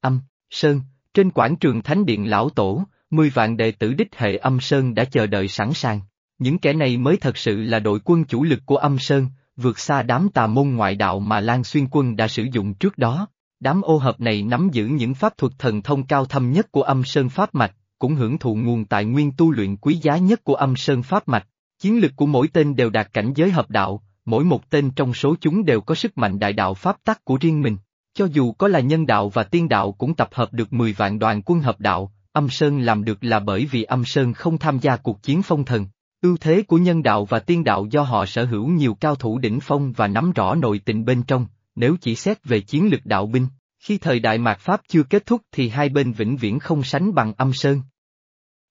Âm, Sơn, trên quảng trường Thánh Điện Lão Tổ, mười vạn đệ tử đích hệ âm Sơn đã chờ đợi sẵn sàng. Những kẻ này mới thật sự là đội quân chủ lực của âm Sơn, vượt xa đám tà môn ngoại đạo mà Lan Xuyên Quân đã sử dụng trước đó. Đám ô hợp này nắm giữ những pháp thuật thần thông cao thâm nhất của âm Sơn Pháp Mạch, cũng hưởng thụ nguồn tài nguyên tu luyện quý giá nhất của âm Sơn Pháp Mạch. Chiến lực của mỗi tên đều đạt cảnh giới hợp đạo, mỗi một tên trong số chúng đều có sức mạnh đại đạo pháp tắc của riêng mình. Cho dù có là nhân đạo và tiên đạo cũng tập hợp được 10 vạn đoàn quân hợp đạo, âm Sơn làm được là bởi vì âm Sơn không tham gia cuộc chiến phong thần. Ưu thế của nhân đạo và tiên đạo do họ sở hữu nhiều cao thủ đỉnh phong và nắm rõ nội tình bên trong, nếu chỉ xét về chiến lực đạo binh, khi thời đại mạt Pháp chưa kết thúc thì hai bên vĩnh viễn không sánh bằng âm Sơn.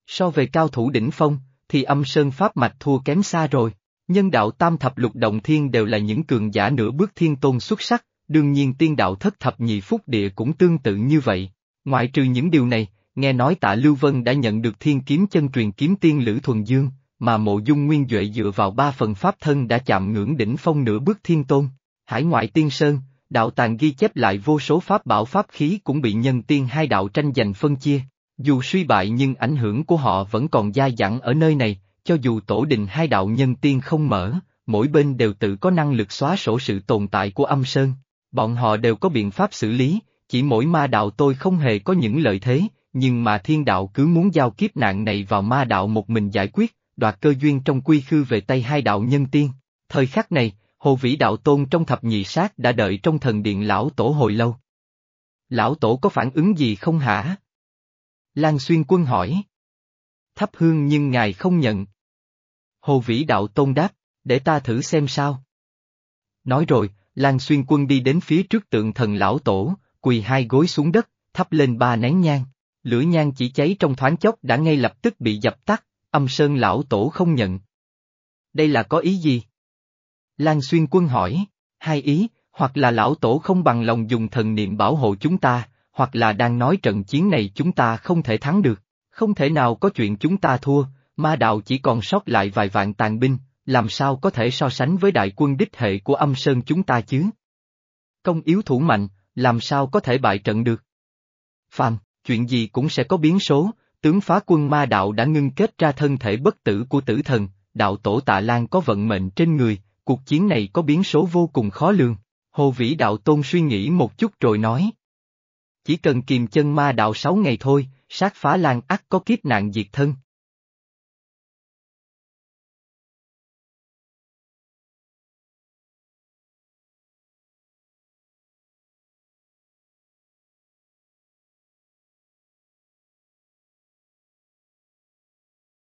So về cao thủ đỉnh phong, thì âm Sơn Pháp mạch thua kém xa rồi. Nhân đạo tam thập lục động thiên đều là những cường giả nửa bước thiên tôn xuất sắc, đương nhiên tiên đạo thất thập nhị phúc địa cũng tương tự như vậy. Ngoại trừ những điều này, nghe nói tạ Lưu Vân đã nhận được thiên kiếm chân truyền kiếm tiên Lữ Thuần Dương, mà mộ dung nguyên Duệ dựa vào ba phần pháp thân đã chạm ngưỡng đỉnh phong nửa bước thiên tôn. Hải ngoại tiên sơn, đạo tàng ghi chép lại vô số pháp bảo pháp khí cũng bị nhân tiên hai đạo tranh giành phân chia. Dù suy bại nhưng ảnh hưởng của họ vẫn còn dai dẳng ở nơi này, cho dù tổ đình hai đạo nhân tiên không mở, mỗi bên đều tự có năng lực xóa sổ sự tồn tại của âm sơn. Bọn họ đều có biện pháp xử lý, chỉ mỗi ma đạo tôi không hề có những lợi thế, nhưng mà thiên đạo cứ muốn giao kiếp nạn này vào ma đạo một mình giải quyết, đoạt cơ duyên trong quy khư về tay hai đạo nhân tiên. Thời khắc này, Hồ Vĩ Đạo Tôn trong thập nhị sát đã đợi trong thần điện lão tổ hồi lâu. Lão tổ có phản ứng gì không hả? Lan Xuyên Quân hỏi. Thắp hương nhưng ngài không nhận. Hồ Vĩ Đạo Tôn đáp, để ta thử xem sao. Nói rồi, Lan Xuyên Quân đi đến phía trước tượng thần lão tổ, quỳ hai gối xuống đất, thắp lên ba nén nhang. Lửa nhang chỉ cháy trong thoáng chốc đã ngay lập tức bị dập tắt, âm sơn lão tổ không nhận. Đây là có ý gì? Lan Xuyên Quân hỏi, hai ý, hoặc là lão tổ không bằng lòng dùng thần niệm bảo hộ chúng ta, hoặc là đang nói trận chiến này chúng ta không thể thắng được, không thể nào có chuyện chúng ta thua, ma đạo chỉ còn sót lại vài vạn tàn binh, làm sao có thể so sánh với đại quân đích hệ của âm sơn chúng ta chứ? Công yếu thủ mạnh, làm sao có thể bại trận được? Phàm, chuyện gì cũng sẽ có biến số, tướng phá quân ma đạo đã ngưng kết ra thân thể bất tử của tử thần, đạo tổ tạ Lan có vận mệnh trên người, cuộc chiến này có biến số vô cùng khó lường. Hồ Vĩ Đạo Tôn suy nghĩ một chút rồi nói. Chỉ cần kìm chân ma đạo sáu ngày thôi, sát phá lan ắt có kiếp nạn diệt thân.